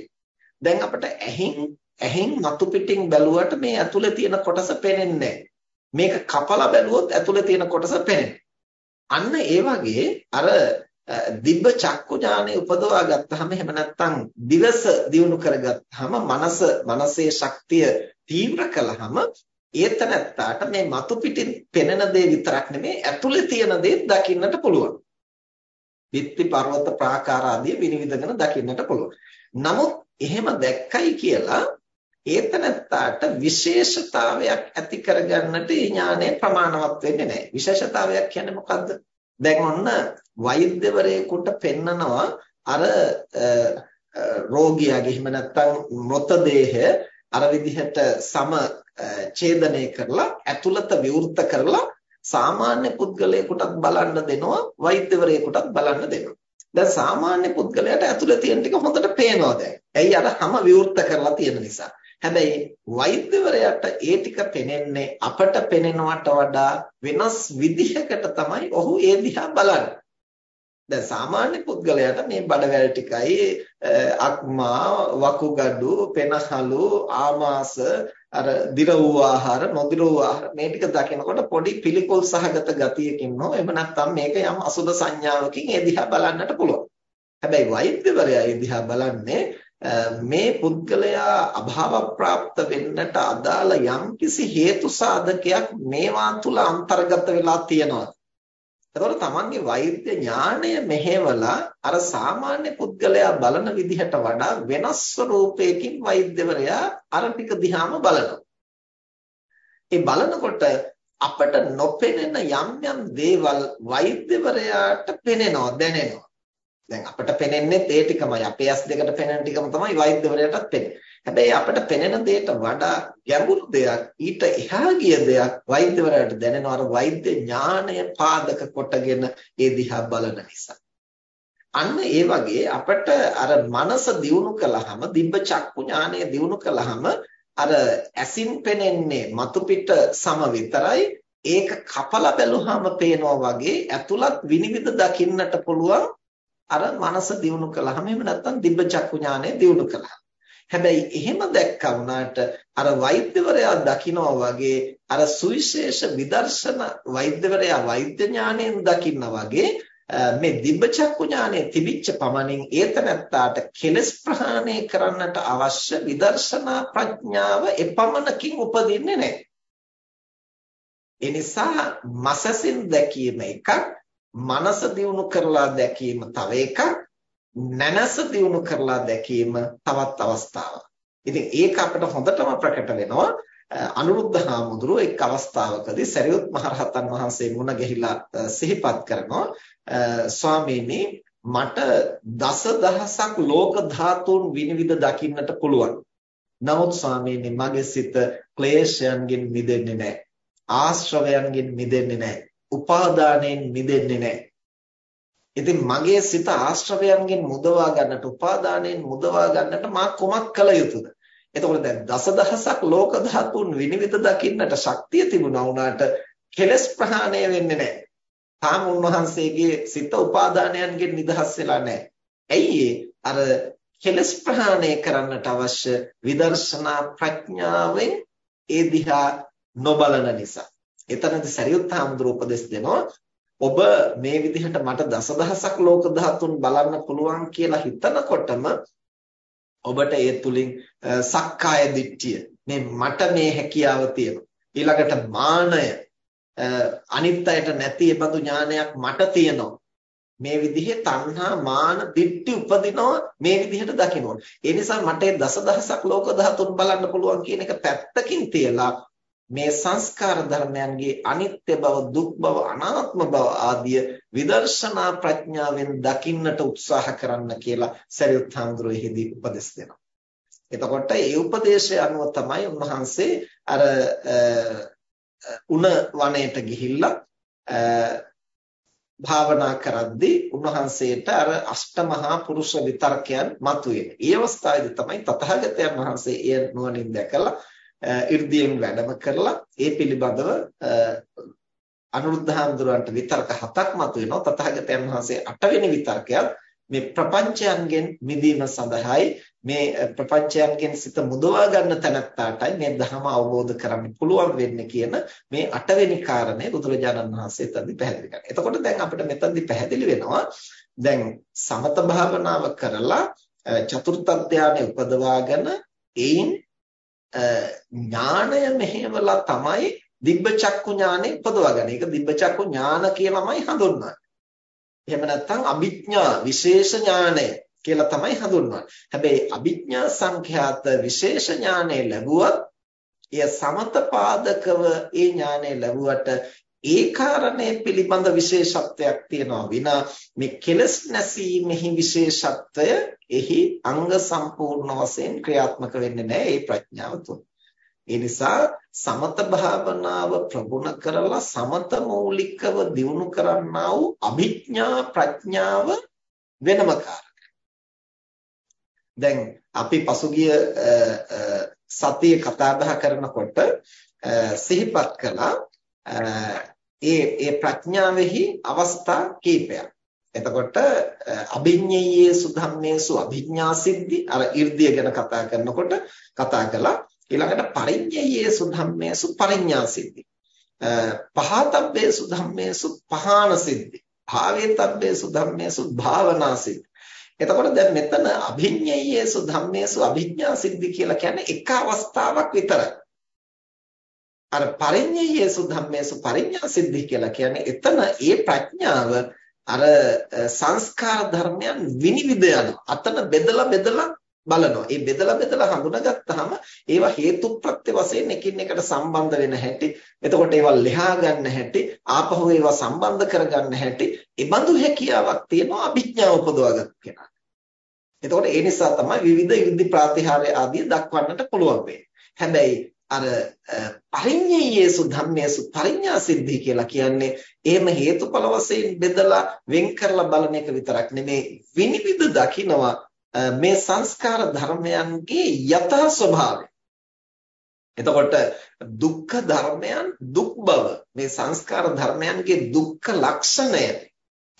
දැන් අපිට ඇහින් ඇහින් මතු පිටින් බැලුවට මේ ඇතුලේ තියෙන කොටස පේන්නේ මේක කපලා බැලුවොත් ඇතුලේ තියෙන කොටස පේනවා. අන්න ඒ වගේ අර දිබ්බ චක්කු ඥානෙ උපදවා ගත්තාම එහෙම නැත්නම් දිවස දියුණු කරගත්තාම මනස මනසේ ශක්තිය තීව්‍ර කළාම ඒතනත්තාට මේ මතු පිටින් පෙනෙන දේ විතරක් නෙමෙයි ඇතුලේ තියෙන දේ දකින්නට පුළුවන්. පිත්ති පර්වත ප්‍රාකාර ආදී විනිවිදගෙන දකින්නට පුළුවන්. නමුත් එහෙම දැක්කයි කියලා ඒතනත්තාට විශේෂතාවයක් ඇති කරගන්නට ඥානය ප්‍රමාණවත් වෙන්නේ නැහැ. විශේෂතාවයක් කියන්නේ මොකද්ද? දැන් ඔන්න වෛද්‍යවරයෙකුට පෙන්නනවා අර රෝගියාගේ එහෙම නැත්නම් මృతදේහය අර විදිහට සම ඡේදනය කරලා ඇතුළත විවෘත කරලා සාමාන්‍ය පුද්ගලයෙකුටත් බලන්න දෙනවා වෛද්‍යවරයෙකුටත් බලන්න දෙනවා. දැන් සාමාන්‍ය පුද්ගලයාට ඇතුළේ තියෙන ටික හොඳට පේනවා දැන්. ඇයි අර හැම විවෘත කරලා තියෙන නිසා. හැබැයි වෛද්‍යවරයාට ඒ ටික පෙනෙන්නේ අපට පෙනෙනවට වඩා වෙනස් විදිහකට තමයි ඔහු ඒ දිහා බලන්නේ. දැන් සාමාන්‍ය පුද්ගලයාට මේ බඩවැල් ටිකයි අක්මා වකුගඩු පෙනහලු ආමාස අර දිර වූ ආහාර නොදිර වූ ආහාර මේ ටික දකිනකොට පොඩි පිළිකුල් සහගත ගතියකින් හෝ එහෙම නැත්නම් මේක යම් අසුබ සංඥාවකින් ඒ දිහා බලන්නට පුළුවන්. හැබැයි වෛද්‍යවරයා ඒ දිහා බලන්නේ මේ පුද්ගලයා අභාව પ્રાપ્ત වෙන්නට අදාළ යම්කිසි හේතු සාධකයක් මේවා තුල අන්තර්ගත වෙලා තියෙනවා. එතකොට තමන්ගේ වෛද්‍ය ඥාණය මෙහෙवला අර සාමාන්‍ය පුද්ගලයා බලන විදිහට වඩා වෙනස් ස්වරූපයකින් වෛද්‍යවරයා අර ටික දිහාම බලනවා. ඒ බලනකොට අපට නොපෙනෙන යම් යම් දේවල් වෛද්‍යවරයාට පෙනෙනවා දැනෙනවා. දැන් අපිට පෙනෙන්නේ ඒ ටිකමයි. අපේ ඇස් දෙකට පෙනෙන ටිකම තමයි වෛද්‍යවරයාටත් පෙනෙන්නේ. හැබැයි අපිට පෙනෙන දෙයට වඩා ගැඹුරු දෙයක් ඊට එහා ගිය දෙයක් වෛද්‍යවරයාට දැනෙනවා අර වෛද්‍ය ඥාණය පාදක කොටගෙන ඒ දිහා බලන නිසා. අන්න ඒ වගේ අපිට අර මනස දියුණු කළාම දිබ්බ චක්කු ඥානය දියුණු කළාම අර ඇසින් පෙනෙන්නේ මතු පිට සම විතරයි ඒක කපලා බැලුවාම පේනවා වගේ ඇතුළත් විනිවිද දකින්නට පුළුවන් අර මනස දියුණු කළාම එහෙම නැත්නම් දිබ්බ චක්කු ඥානය දියුණු කළා. හැබැයි එහෙම දැක්කා වුණාට අර වෛද්‍යවරයා දකිනවා වගේ අර සුවිශේෂ විදර්ශන වෛද්‍යවරයා වෛද්‍ය ඥාණයෙන් දකින්න වගේ මේ දිබ්බචක්කු ඥානය තිබිච්ච පමණින් ඒතනත්තාට කෙලස් ප්‍රහාණය කරන්නට අවශ්‍ය විදර්ශනා ප්‍රඥාව එපමණකින් උපදින්නේ නැහැ. ඒ නිසා මසසින් දැකීම එකක්, මනස දියුණු කරලා දැකීම තව එකක්, නැනස දියුණු කරලා දැකීම තවත් අවස්ථාවක්. ඉතින් ඒක අපිට හොඳටම ප්‍රකට වෙනවා අනුරුද්ධ හාමුදුරුව එක් අවස්ථාවකදී සරියුත් මහරහතන් වහන්සේ මුණ ගැහිලා සිහිපත් කරනවා ස්වාමීනි මට දසදහසක් ලෝක ධාතුන් විනිවිද දකින්නට පුළුවන්. නමුත් ස්වාමීනි මගේ සිත ක්ලේශයන්ගෙන් මිදෙන්නේ නැහැ. ආශ්‍රවයන්ගෙන් මිදෙන්නේ නැහැ. උපාදානයෙන් මිදෙන්නේ නැහැ. ඉතින් මගේ සිත ආශ්‍රවයන්ගෙන් මුදවා ගන්නට උපාදානයෙන් මුදවා ගන්නට මා කොමක් කළ යුතුද? එතකොට දැන් දසදහසක් ලෝක ධාතුන් විනිවිද දකින්නට ශක්තිය තිබුණා වුණාට කෙලස් ප්‍රහාණය වෙන්නේ නැහැ. තාම උන්වහන්සේගේ සිත උපාදානයන්ගෙන් නිදහස් වෙලා නැහැ. ඇයි අර කෙලස් ප්‍රහාණය කරන්නට අවශ්‍ය විදර්ශනා ප්‍රඥාවෙන් ඒ දිහා නොබලන නිසා. එතනදී සරියුත් හාමුදුරුවෝ උපදෙස් දෙනවා ඔබ මේ විදිහට මට දසදහසක් ලෝක ධාතුන් බලන්න පුළුවන් කියලා හිතනකොටම ඔබට ඒ තුලින් සක්කාය දිට්ඨිය. මේ මට මේ හැකියාව තියෙනවා. ඊළඟට මානය. අනිත් අයට නැති ඒ බඳු ඥානයක් මට තියෙනවා. මේ විදිහේ තණ්හා මාන දිට්ඨි උපදිනවා මේ විදිහට දකින්න ඒ නිසා මට දසදහසක් ලෝක ධාතුන් බලන්න පුළුවන් කියන එක පැත්තකින් තියලා මේ සංස්කාර ධර්මයන්ගේ අනිත්‍ය බව දුක් බව අනාත්ම බව ආදිය විදර්ශනා ප්‍රඥාවෙන් දකින්නට උත්සාහ කරන්න කියලා සරියුත් හාමුදුරුවෝ උපදෙස් දෙනවා. එතකොට ඒ උපදේශය අනුව තමයි උන්වහන්සේ අර උණ වනයේට ගිහිල්ලා භාවනා කරද්දී උන්වහන්සේට අර අෂ්ටමහා පුරුෂ විතර්කයන් මතුවේ. ඒ අවස්ථාවේදී තමයි තථාගතයන් වහන්සේ එය නුවණින් දැකලා 이르දියෙන් වැඩම කරලා ඒ පිළිබඳව අනුරුද්ධහාමුදුරන්ට විතර්ක හතක් මතුවෙනවා. තථාගතයන් වහන්සේ අටවෙනි විතර්කයත් මේ ප්‍රපංචයන්ගෙන් මිදීම සඳහායි මේ ප්‍රපංචයන්ගෙන් සිත මුදවා ගන්න තැනත්තාටයි මේ ධර්ම අවබෝධ කරගන්න පුළුවන් වෙන්නේ කියන මේ අටවෙනි කාරණය බුදුරජාණන් වහන්සේ තදි පැහැදිලි කරනවා. එතකොට දැන් අපිට මෙතනදි පැහැදිලි වෙනවා දැන් සමත භාවනාව කරලා චතුර්ථ ධානය උපදවාගෙන ඒයින් ඥාණය මෙහෙवला තමයි දිබ්බ චක්කු ඥානෙ උපදවාගන්නේ. ඒක දිබ්බ චක්කු ඥාන කියලාමයි හඳුන්වන්නේ. එහෙම නැත්නම් අභිඥා විශේෂ ඥානය කියලා තමයි හඳුන්වන්නේ. හැබැයි අභිඥා සංඛ්‍යාත විශේෂ ඥානය ලැබුවත් එය සමතපාදකව ඒ ඥානය ලැබුවට ඒ කාරණේ පිළිබඳ විශේෂත්වයක් තියෙනවා විනා මේ කෙලස් නැසීමෙහි විශේෂත්වය එහි අංග සම්පූර්ණ වශයෙන් ක්‍රියාත්මක වෙන්නේ නැහැ ඒ ප්‍රඥාව තුළ. ඒ නිසා සමත භාවනාව ප්‍රගුණ කරලා සමත මූලිකව දියුණු කරන්නා වූ අභිඥා ප්‍රඥාව වෙනම දැන් අපි පසුගිය සතියේ කතා බහ කරනකොට සිහිපත් කළා ඒ ඒ ප්‍රඥාවෙහි අවස්ථා කීපයක්. එතකොට අභිඤ්ඤයේ සුධම්මේසු අභිඥා සිද්ධි අර 이르දිය ගැන කතා කරනකොට කතා කළා ඊළඟට පරිඤ්ඤයේසු ධම්මේසු පරිඤ්ඤා සිද්ධි. පහතබ්බේසු ධම්මේසු පහාන සිද්ධි. භාවේතබ්බේසු ධම්මේසු භාවනා සිද්ධි. එතකොට දැන් මෙතන අභිඤ්ඤයේසු ධම්මේසු අභිඥා සිද්ධි කියලා කියන්නේ එක අවස්ථාවක් විතරයි. අර පරිඤ්ඤයේසු ධම්මේසු පරිඥා සිද්ධි කියලා කියන්නේ එතන ඒ ප්‍රඥාව අර සංස්කාර ධර්මයන් විනිවිද යන අතන බෙදලා බෙදලා බලනවා. ඒ බෙදලා බෙදලා හඳුනාගත්තාම ඒවා හේතුප්‍රත්‍ය වශයෙන් එකින් එකට සම්බන්ධ වෙන හැටි, එතකොට ඒවා ලියා ගන්න හැටි, ආපහු ඒවා සම්බන්ධ කරගන්න හැටි, ඒ බඳු හැකියාවක් තියෙනවා අභිඥාව උපදවාගන්න කෙනා. එතකොට ඒ නිසා තමයි විවිධ ඉර්ධි ප්‍රාතිහාර්ය ආදී දක්වන්නට පුළුවන් වෙන්නේ. හැබැයි අර පරිඤ්ඤයේසු ධම්මේසු පරිඤ්ඤා සිද්ධි කියලා කියන්නේ එහෙම හේතුඵල වශයෙන් බෙදලා වෙන් කරලා බලන එක විතරක් නෙමේ විනිවිද දකිනවා මේ සංස්කාර ධර්මයන්ගේ යථා ස්වභාවය. එතකොට දුක්ඛ ධර්මයන් දුක් බව මේ සංස්කාර ධර්මයන්ගේ දුක්ඛ ලක්ෂණය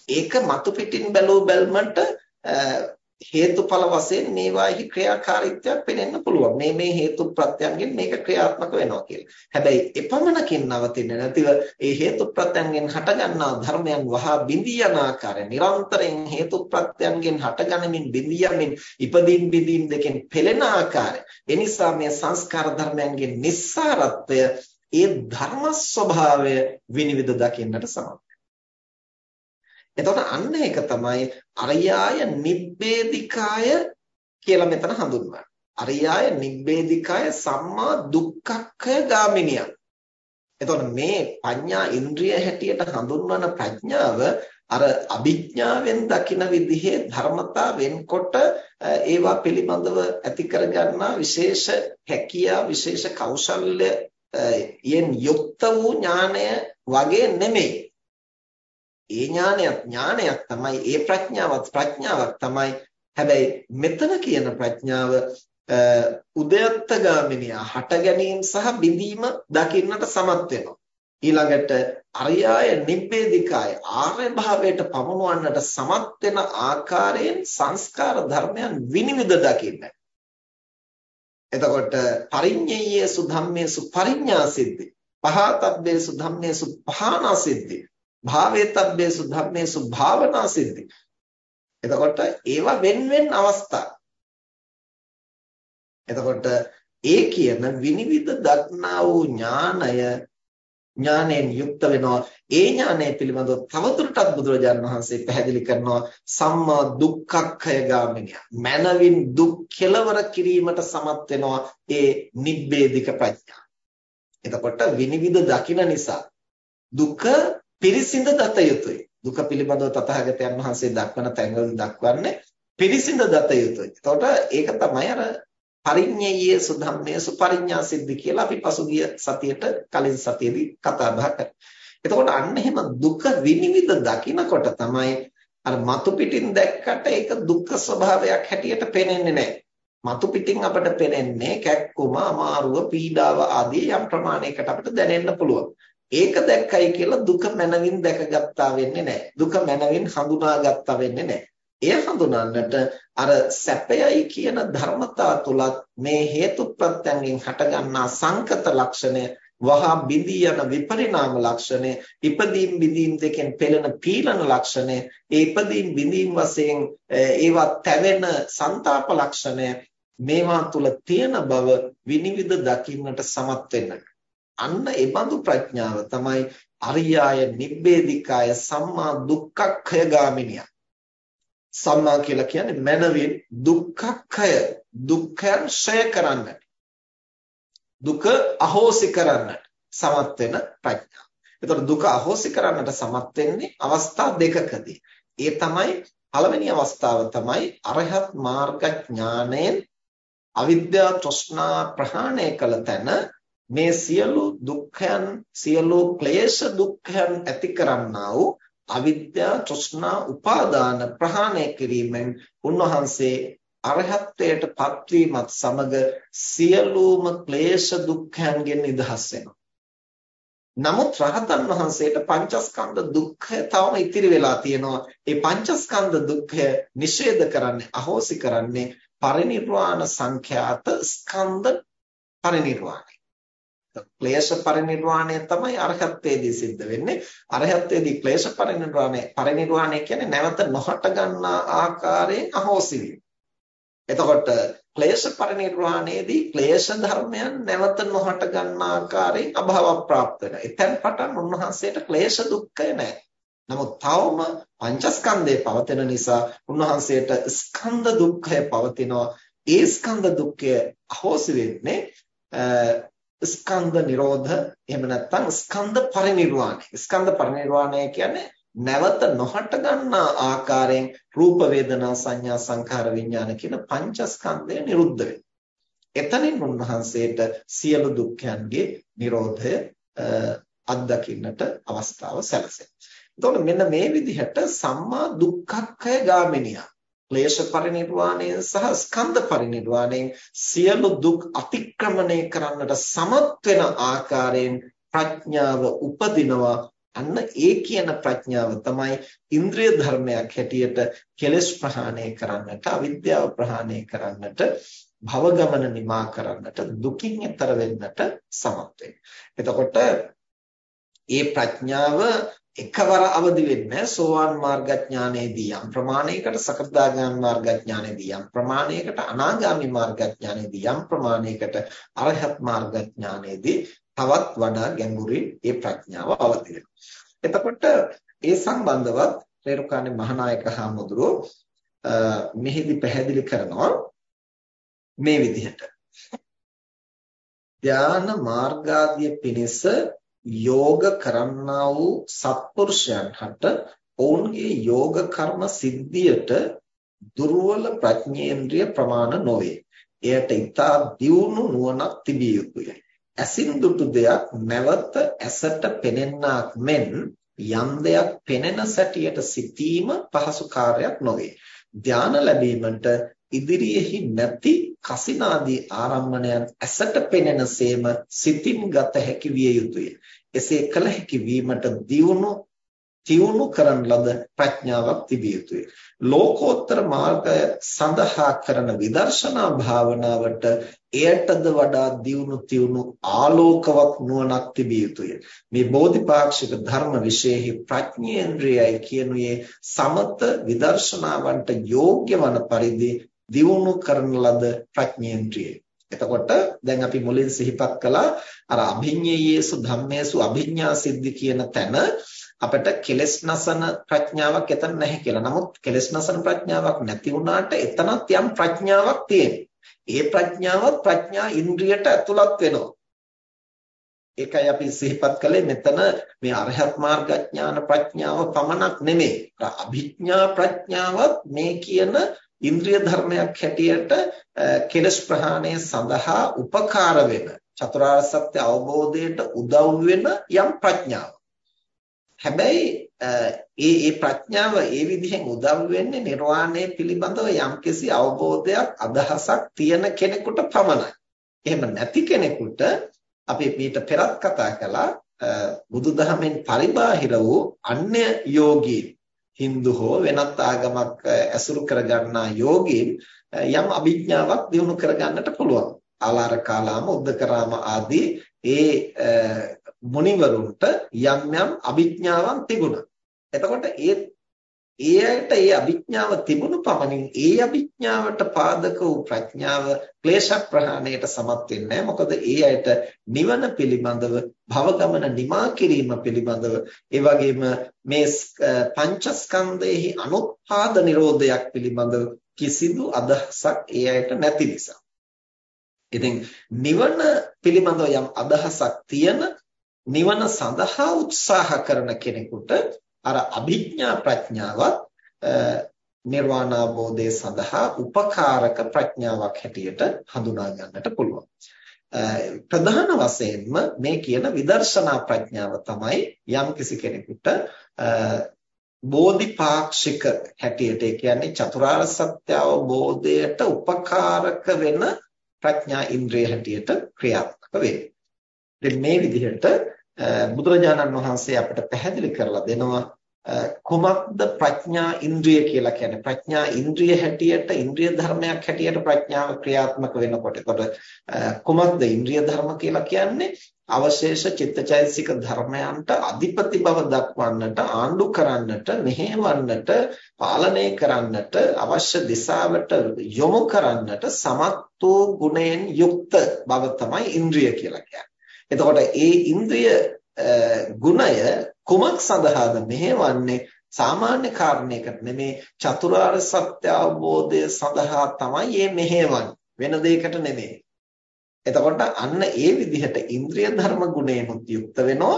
ඒක මතු පිටින් බැලූ බැල්මට හේතුඵල වශයෙන් මේවාෙහි ක්‍රියාකාරීත්වයක් පෙනෙන්න පුළුවන්. මේ මේ හේතු ප්‍රත්‍යයන්ගෙන් මේක ක්‍රියාත්මක වෙනවා කියලා. හැබැයි එපමණකින් නවතින්නේ නැතිව ඒ හේතු ප්‍රත්‍යයන්ගෙන් හටගන්නා ධර්මයන් වහා බිඳී යන ආකාරය නිරන්තරයෙන් හේතු ප්‍රත්‍යයන්ගෙන් හටගනිමින් බිඳී යමින් ඉපදීන් බිඳීන් දෙකෙන් පෙළෙන ආකාරය. එනිසා මේ සංස්කාර ධර්මයන්ගේ නිස්සාරත්වය ඒ ධර්ම ස්වභාවය විනිවිද දකින්නට සමත්. එතකොට අන්න ඒක තමයි අරියාය නිබ්බේධිකාය කියලා මෙතන හඳුන්වන්නේ. අරියාය නිබ්බේධිකාය සම්මා දුක්ඛක්ඛය ගාමිනිය. එතකොට මේ පඤ්ඤා ඉන්ද්‍රිය හැටියට හඳුන්වන ප්‍රඥාව අර අභිඥාවෙන් දකින විදිහේ ධර්මතා වෙන්කොට ඒවා පිළිබඳව ඇති කරගන්නා විශේෂ හැකියා විශේෂ කෞශල්‍ය යෙන් යුක්ත වූ ඥානය වගේ නෙමෙයි ඒ ඥානයත් ඥානයක් තමයි ඒ ප්‍රඥාවත් ප්‍රඥාවක් තමයි හැබැයි මෙතන කියන ප්‍රඥාව උදයත්තගාමිනිය හට ගැනීම සහ බිඳීම දකින්නට සමත් වෙනවා ඊළඟට අරියාය නිබ්බේධිකාය ආර්ය භාවයට පමුණවන්නට සමත් වෙන ආකාරයෙන් සංස්කාර ධර්මයන් විනිවිද දකින්න. එතකොට පරිඤ්ඤයේසු ධම්මේසු පරිඤ්ඤා සිද්ධි. පහතබ්බේසු ධම්මේසු පහනා සිද්ධි. භාවේතබ්බේසු ධම්මේසු භාවනා සිද්ධි. එතකොට ඒවා වෙන වෙන අවස්ථා. එතකොට ඒ කියන විනිවිද දක්නා වූ ඥානය ඥාණයෙන් යුක්ත වෙනවා ඒ ඥානය පිළිබඳව තවදුරටත් බුදුරජාණන් වහන්සේ පැහැදිලි කරනවා සම්මා දුක්ඛක්ඛය ගාමිනිය මනවින් දුක් කෙලවර කිරීමට සමත් වෙනවා ඒ නිබ්බේධික ප්‍රඥා එතකොට විනිවිද දකින නිසා දුක පිරිසිඳ දත යුතුයි. දුක පිළිබඳව තථාගතයන් වහන්සේ දක්වන තැන්වල දක්වන්නේ පිරිසිඳ දත යුතුයි. එතකොට ඒක තමයි අර පරිඤ්ඤයේ සුධම්මයේ සුපරිඤ්ඤා සිද්ධි කියලා අපි පසුගිය සතියේට කලින් සතියේදී කතා බහ කරා. එතකොට අන්න එහෙම දුක විනිවිද දකිනකොට තමයි අර මතු පිටින් දැක්කට ඒක දුක්ඛ ස්වභාවයක් හැටියට පේන්නේ නැහැ. මතු පිටින් අපට පේන්නේ කැක්කුම, අමාරුව, පීඩාව ආදී යම් ප්‍රමාණයකට අපිට දැනෙන්න පුළුවන්. ඒක දැක්කයි කියලා දුක මනවින් දැකගත්තා වෙන්නේ නැහැ. දුක මනවින් හඳුනාගත්තා වෙන්නේ නැහැ. එය හඳුනන්නට අර සැපයයි කියන ධර්මතා තුලත් මේ හේතුප්‍රත්‍යයෙන් හටගන්නා සංකත ලක්ෂණය වහා බිඳී යන විපරිණාම ලක්ෂණය ඉපදීම් බිඳීම් දෙකෙන් පෙළෙන පීලන ලක්ෂණය ඒ ඉපදීම් බිඳීම් වශයෙන් ඒවා තැවෙන ਸੰతాප ලක්ෂණය මේවා තුල තියෙන බව විනිවිද දකින්නට සමත් වෙන්නට අන්න ඒ බඳු ප්‍රඥාව තමයි අරියාය නිබ්බේධිකාය සම්මා දුක්ඛක්ඛය ගාමිනිය. සම්මා කියලා කියන්නේ මනවින් දුක්ඛක්ඛය දුක්ඛයන් ඡය කරන්නට. දුක අහෝසි කරන්නට සමත් වෙන ප්‍රඥාව. එතකොට දුක අහෝසි කරන්නට සමත් වෙන්නේ අවස්ථා දෙකකදී. ඒ තමයි පළවෙනි අවස්ථාව තමයි අරහත් මාර්ග ඥාණයෙන් අවිද්‍යා තෘෂ්ණා ප්‍රහාණය කළ තැන මේ සියලු දුක්ඛයන් සියලු ක්ලේශ දුක්ඛයන් ඇති කරන්නා වූ අවිද්‍යා තෘෂ්ණා උපාදාන ප්‍රහාණය කිරීමෙන් උන්වහන්සේ අරහත්ත්වයට පත්වීමත් සමග සියලුම ක්ලේශ දුක්ඛයන්ගෙන් නිදහස් වෙනවා. නමුත් රහතන් වහන්සේට පංචස්කන්ධ දුක්ඛය තවම ඉතිරි වෙලා තියෙනවා. ඒ පංචස්කන්ධ දුක්ඛය නිෂේධ කරන්නේ අහෝසි කරන්නේ පරිනිර්වාණ සංඛ්‍යාත ස්කන්ධ පරිනිර්වාණය. ක්ලේශ පරිනිර්වාණය තමයි අරහත්ත්වයේදී සිද්ධ වෙන්නේ. අරහත්ත්වයේදී ක්ලේශ පරිනිර්වාණය පරිනිර්වාණය කියන්නේ නැවත නොහට ගන්නා ආකාරයෙන් අහෝසි වීම. එතකොට ක්ලේශ පරිනිර්වාණයේදී ක්ලේශ ධර්මයන් නැවත නොහට ගන්නා ආකාරයෙන් අභාව ප්‍රාප්ත වෙනවා. එතෙන් පටන් උන්වහන්සේට ක්ලේශ දුක්ඛය නැහැ. නමුත් තවම පංචස්කන්ධය පවතින නිසා උන්වහන්සේට ස්කන්ධ දුක්ඛය පවතිනවා. ඒ ස්කන්ධ දුක්ඛය අහෝසි වෙන්නේ ස්කන්ධ නිරෝධ එහෙම නැත්නම් ස්කන්ධ පරිනිර්වාණය. ස්කන්ධ පරිනිර්වාණය කියන්නේ නැවත නොහට ගන්නා ආකාරයෙන් රූප වේදනා සංඥා සංඛාර විඥාන කියන පංචස්කන්ධය නිරුද්ධ වෙනවා. එතනින් උන්වහන්සේට සියලු දුක්ඛයන්ගේ නිරෝධය අත්දකින්නට අවස්ථාව සැලසෙනවා. එතකොට මෙන්න මේ විදිහට සම්මා දුක්ඛක්ඛය ගාමිනියා ක්ලේශ පරිනිර්වාණයෙන් සහ ස්කන්ධ පරිනිර්වාණයෙන් සියලු දුක් අතික්‍රමණය කරන්නට සමත් වෙන ආකාරයෙන් ප්‍රඥාව උපදිනවා. අන්න ඒ කියන ප්‍රඥාව තමයි ඉන්ද්‍රිය ධර්මයක් හැටියට කෙලෙස් ප්‍රහාණය කරන්නට, අවිද්‍යාව ප්‍රහාණය කරන්නට, භව ගමන නිමා කරන්නට, දුකින් එතර වෙන්නට සමත් එතකොට ඒ ප්‍රඥාව එකවර අවදි වෙන්නේ සෝවාන් මාර්ගඥානයේදී යම් ප්‍රමාණයකට සකදාගාමී මාර්ගඥානයේදී යම් ප්‍රමාණයකට අනාගාමී මාර්ගඥානයේදී යම් ප්‍රමාණයකට අරහත් මාර්ගඥානයේදී තවත් වඩා ගැඹුරින් ඒ ප්‍රඥාව අවදි වෙනවා. එතකොට ඒ සම්බන්ධවත් රේරුකාණේ මහානායක හාමුදුරුවෝ මෙහිදී පැහැදිලි කරනවා මේ විදිහට. ධාන මාර්ගාදිය පිණිස යෝග කරන්නා වූ සත්පුරුෂයන් හට ඔවුන්ගේ යෝග කර්ම සිද්ධියට දුර්වල ප්‍රඥේන්ද්‍රිය ප්‍රමාණ නොවේ. එයට ඊතා දියුණු නුවණක් තිබිය යුතුය. ඇසින් දුටු දෙයක් නැවත ඇසට පෙනෙන්නාක් මෙන් යම් දෙයක් පෙනෙන සැටියට සිටීම පහසු කාර්යයක් නොවේ. ධාන ලැබීමට ඉදිරියෙහි නැති කසිනාදී ආරම්මණයන් ඇසට පෙනෙනසේම සිතින් ගත හැකි විය යුතුය. එසේ කළ හැකි වීමට දියුණු තියුණු කරන ලද ප්‍රඥාවක් තිබිය යුතුය. ලෝකෝත්තර මාර්ගය සඳහා කරන විදර්ශනා භාවනාවට එයටද වඩා දියුණු තියුණු ආලෝකවත් නුවණක් තිබිය යුතුය. මේ බෝධිපාක්ෂික ධර්ම විශේෂෙහි ප්‍රඥේන්ද්‍රයයි කියනුයේ සමත විදර්ශනාවන්ට යෝග්‍ය වන පරිදි දියුණු කරන ලද ප්‍රඥේන්ද්‍රියයි. එතකොට දැන් අපි මුලින් සිහිපත් කළා අර අභිඤ්ඤේයේසු ධම්මේසු අභිඤ්ඤා සිද්ධි කියන තැන අපිට කෙලෙස් නසන ප්‍රඥාවක් එතන නැහැ කියලා. නමුත් කෙලෙස් නසන ප්‍රඥාවක් නැති වුණාට එතනත් යම් ප්‍රඥාවක් තියෙනවා. ඒ ප්‍රඥාවත් ප්‍රඥා ඉන්ද්‍රියට ඇතුළත් වෙනවා. ඒකයි අපි සිහිපත් කළේ මෙතන මේ අරහත් මාර්ගඥාන ප්‍රඥාව පමණක් නෙමෙයි. අභිඥා ප්‍රඥාවත් මේ කියන ඉන්ද්‍රිය ධර්මයක් හැටියට කෙලස් ප්‍රහාණය සඳහා උපකාර වෙන චතුරාර්ය සත්‍ය අවබෝධයට උදව් වෙන යම් ප්‍රඥාවක්. හැබැයි ඒ ඒ ප්‍රඥාව ඒ විදිහෙන් උදව් වෙන්නේ නිර්වාණය පිළිබඳව යම්කිසි අවබෝධයක් අදහසක් තියෙන කෙනෙකුට පමණයි. එහෙම නැති කෙනෙකුට අපි මීට පෙරත් කතා කළා බුදුදහමෙන් පරිබාහිර වූ අන්‍ය යෝගී Hindu හෝ වෙනත් ආගමක් ඇසුරු කරගන්නා යෝගීන් යම් අභිඥාවක් දිනු කරගන්නට පුළුවන්. ආලාර කාලාම උද්දකරාම ආදී ඒ මුනිවරුන්ට යම් යම් අභිඥාවන් තිබුණා. එතකොට ඒ ඒ අයට ඒ අභිඥාව තිබුණු පමණින් ඒ අභිඥාවට පාදක වූ ප්‍රඥාව ක්ලේශ ප්‍රහාණයට සමත් වෙන්නේ මොකද ඒ අයට නිවන පිළිබඳව භවගමන නිමා කිරීම පිළිබඳව ඒ වගේම මේ පංචස්කන්ධයේහි අනුත්පාද නිරෝධයක් පිළිබඳව කිසිදු අදහසක් ඒ අයට නැති නිසා. ඉතින් නිවන පිළිබඳව යම් අදහසක් තියෙන නිවන සඳහා උත්සාහ කරන කෙනෙකුට අර අභිඥා ප්‍රඥාවත් නිර්වාණ අවබෝධය සඳහා උපකාරක ප්‍රඥාවක් හැටියට හඳුනා ගන්නට පුළුවන්. ප්‍රධාන වශයෙන්ම මේ කියන විදර්ශනා ප්‍රඥාව තමයි යම් කිසි කෙනෙකුට බෝධිපාක්ෂික හැටියට ඒ කියන්නේ චතුරාර්ය සත්‍ය අවබෝධයට උපකාරක වෙන ප්‍රඥා ඉන්ද්‍රිය හැටියට ක්‍රියාත්මක වෙන්නේ. ඉතින් මේ විදිහට බුදුරජාණන් වහන්සේ අපිට පැහැදිලි කරලා දෙනවා කුමක්ද ප්‍රඥා ඉන්ද්‍රිය කියලා කියන්නේ ප්‍රඥා ඉන්ද්‍රිය හැටියට ඉන්ද්‍රිය ධර්මයක් හැටියට ප්‍රඥාව ක්‍රියාත්මක වෙනකොට එතකොට කුමක්ද ඉන්ද්‍රිය ධර්ම කියලා කියන්නේ අවශේෂ චිත්තචෛතසික ධර්මයන්ට අධිපති බව දක්වන්නට ආණ්ඩු කරන්නට මෙහෙවන්නට පාලනය කරන්නට අවශ්‍ය දිශාවට යොමු කරන්නට සමත් වූ ගුණයෙන් යුක්ත බව තමයි ඉන්ද්‍රිය කියලා කියන්නේ. එතකොට ඒ ඉන්ද්‍රිය ගුණය කුමක් සඳහාද මෙහෙවන්නේ සාමාන්‍ය කාරණයකට නෙමේ චතුරාර්ය සත්‍ය අවබෝධය සඳහා තමයි මේ මෙහෙවන්නේ වෙන දෙයකට නෙමෙයි. එතකොට අන්න ඒ විදිහට ඉන්ද්‍රිය ධර්ම ගුණේනුත් යුක්ත වෙනවා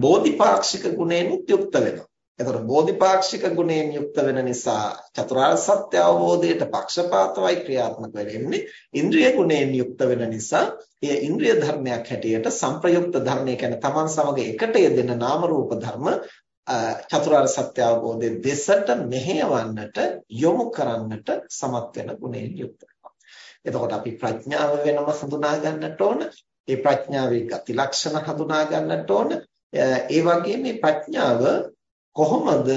බෝධිපාක්ෂික ගුණේනුත් යුක්ත වෙනවා. එතකොට බෝධිපාක්ෂික ගුණයෙන් යුක්ත වෙන නිසා චතුරාර්ය සත්‍ය අවබෝධයට පක්ෂපාතවයි ක්‍රියාත්මක වෙන්නේ. ඉන්ද්‍රිය ගුණයෙන් යුක්ත වෙන නිසා එය ඉන්ද්‍රිය ධර්මයක් හැටියට සංප්‍රයුක්ත ධර්මය කියන්නේ තමන් සමග එකට යෙදෙන නාම රූප ධර්ම චතුරාර්ය සත්‍ය අවබෝධයේ දෙසට මෙහෙයවන්නට යොමු කරන්නට සමත් වෙන ගුණයෙන් යුක්ත එතකොට අපි ප්‍රඥාව වෙනම හඳුනා ගන්නට ඕන. ඒ ප්‍රඥාවේ ගති ලක්ෂණ හඳුනා ගන්නට ඕන. ඒ වගේ මේ ප්‍රඥාව කොහොමද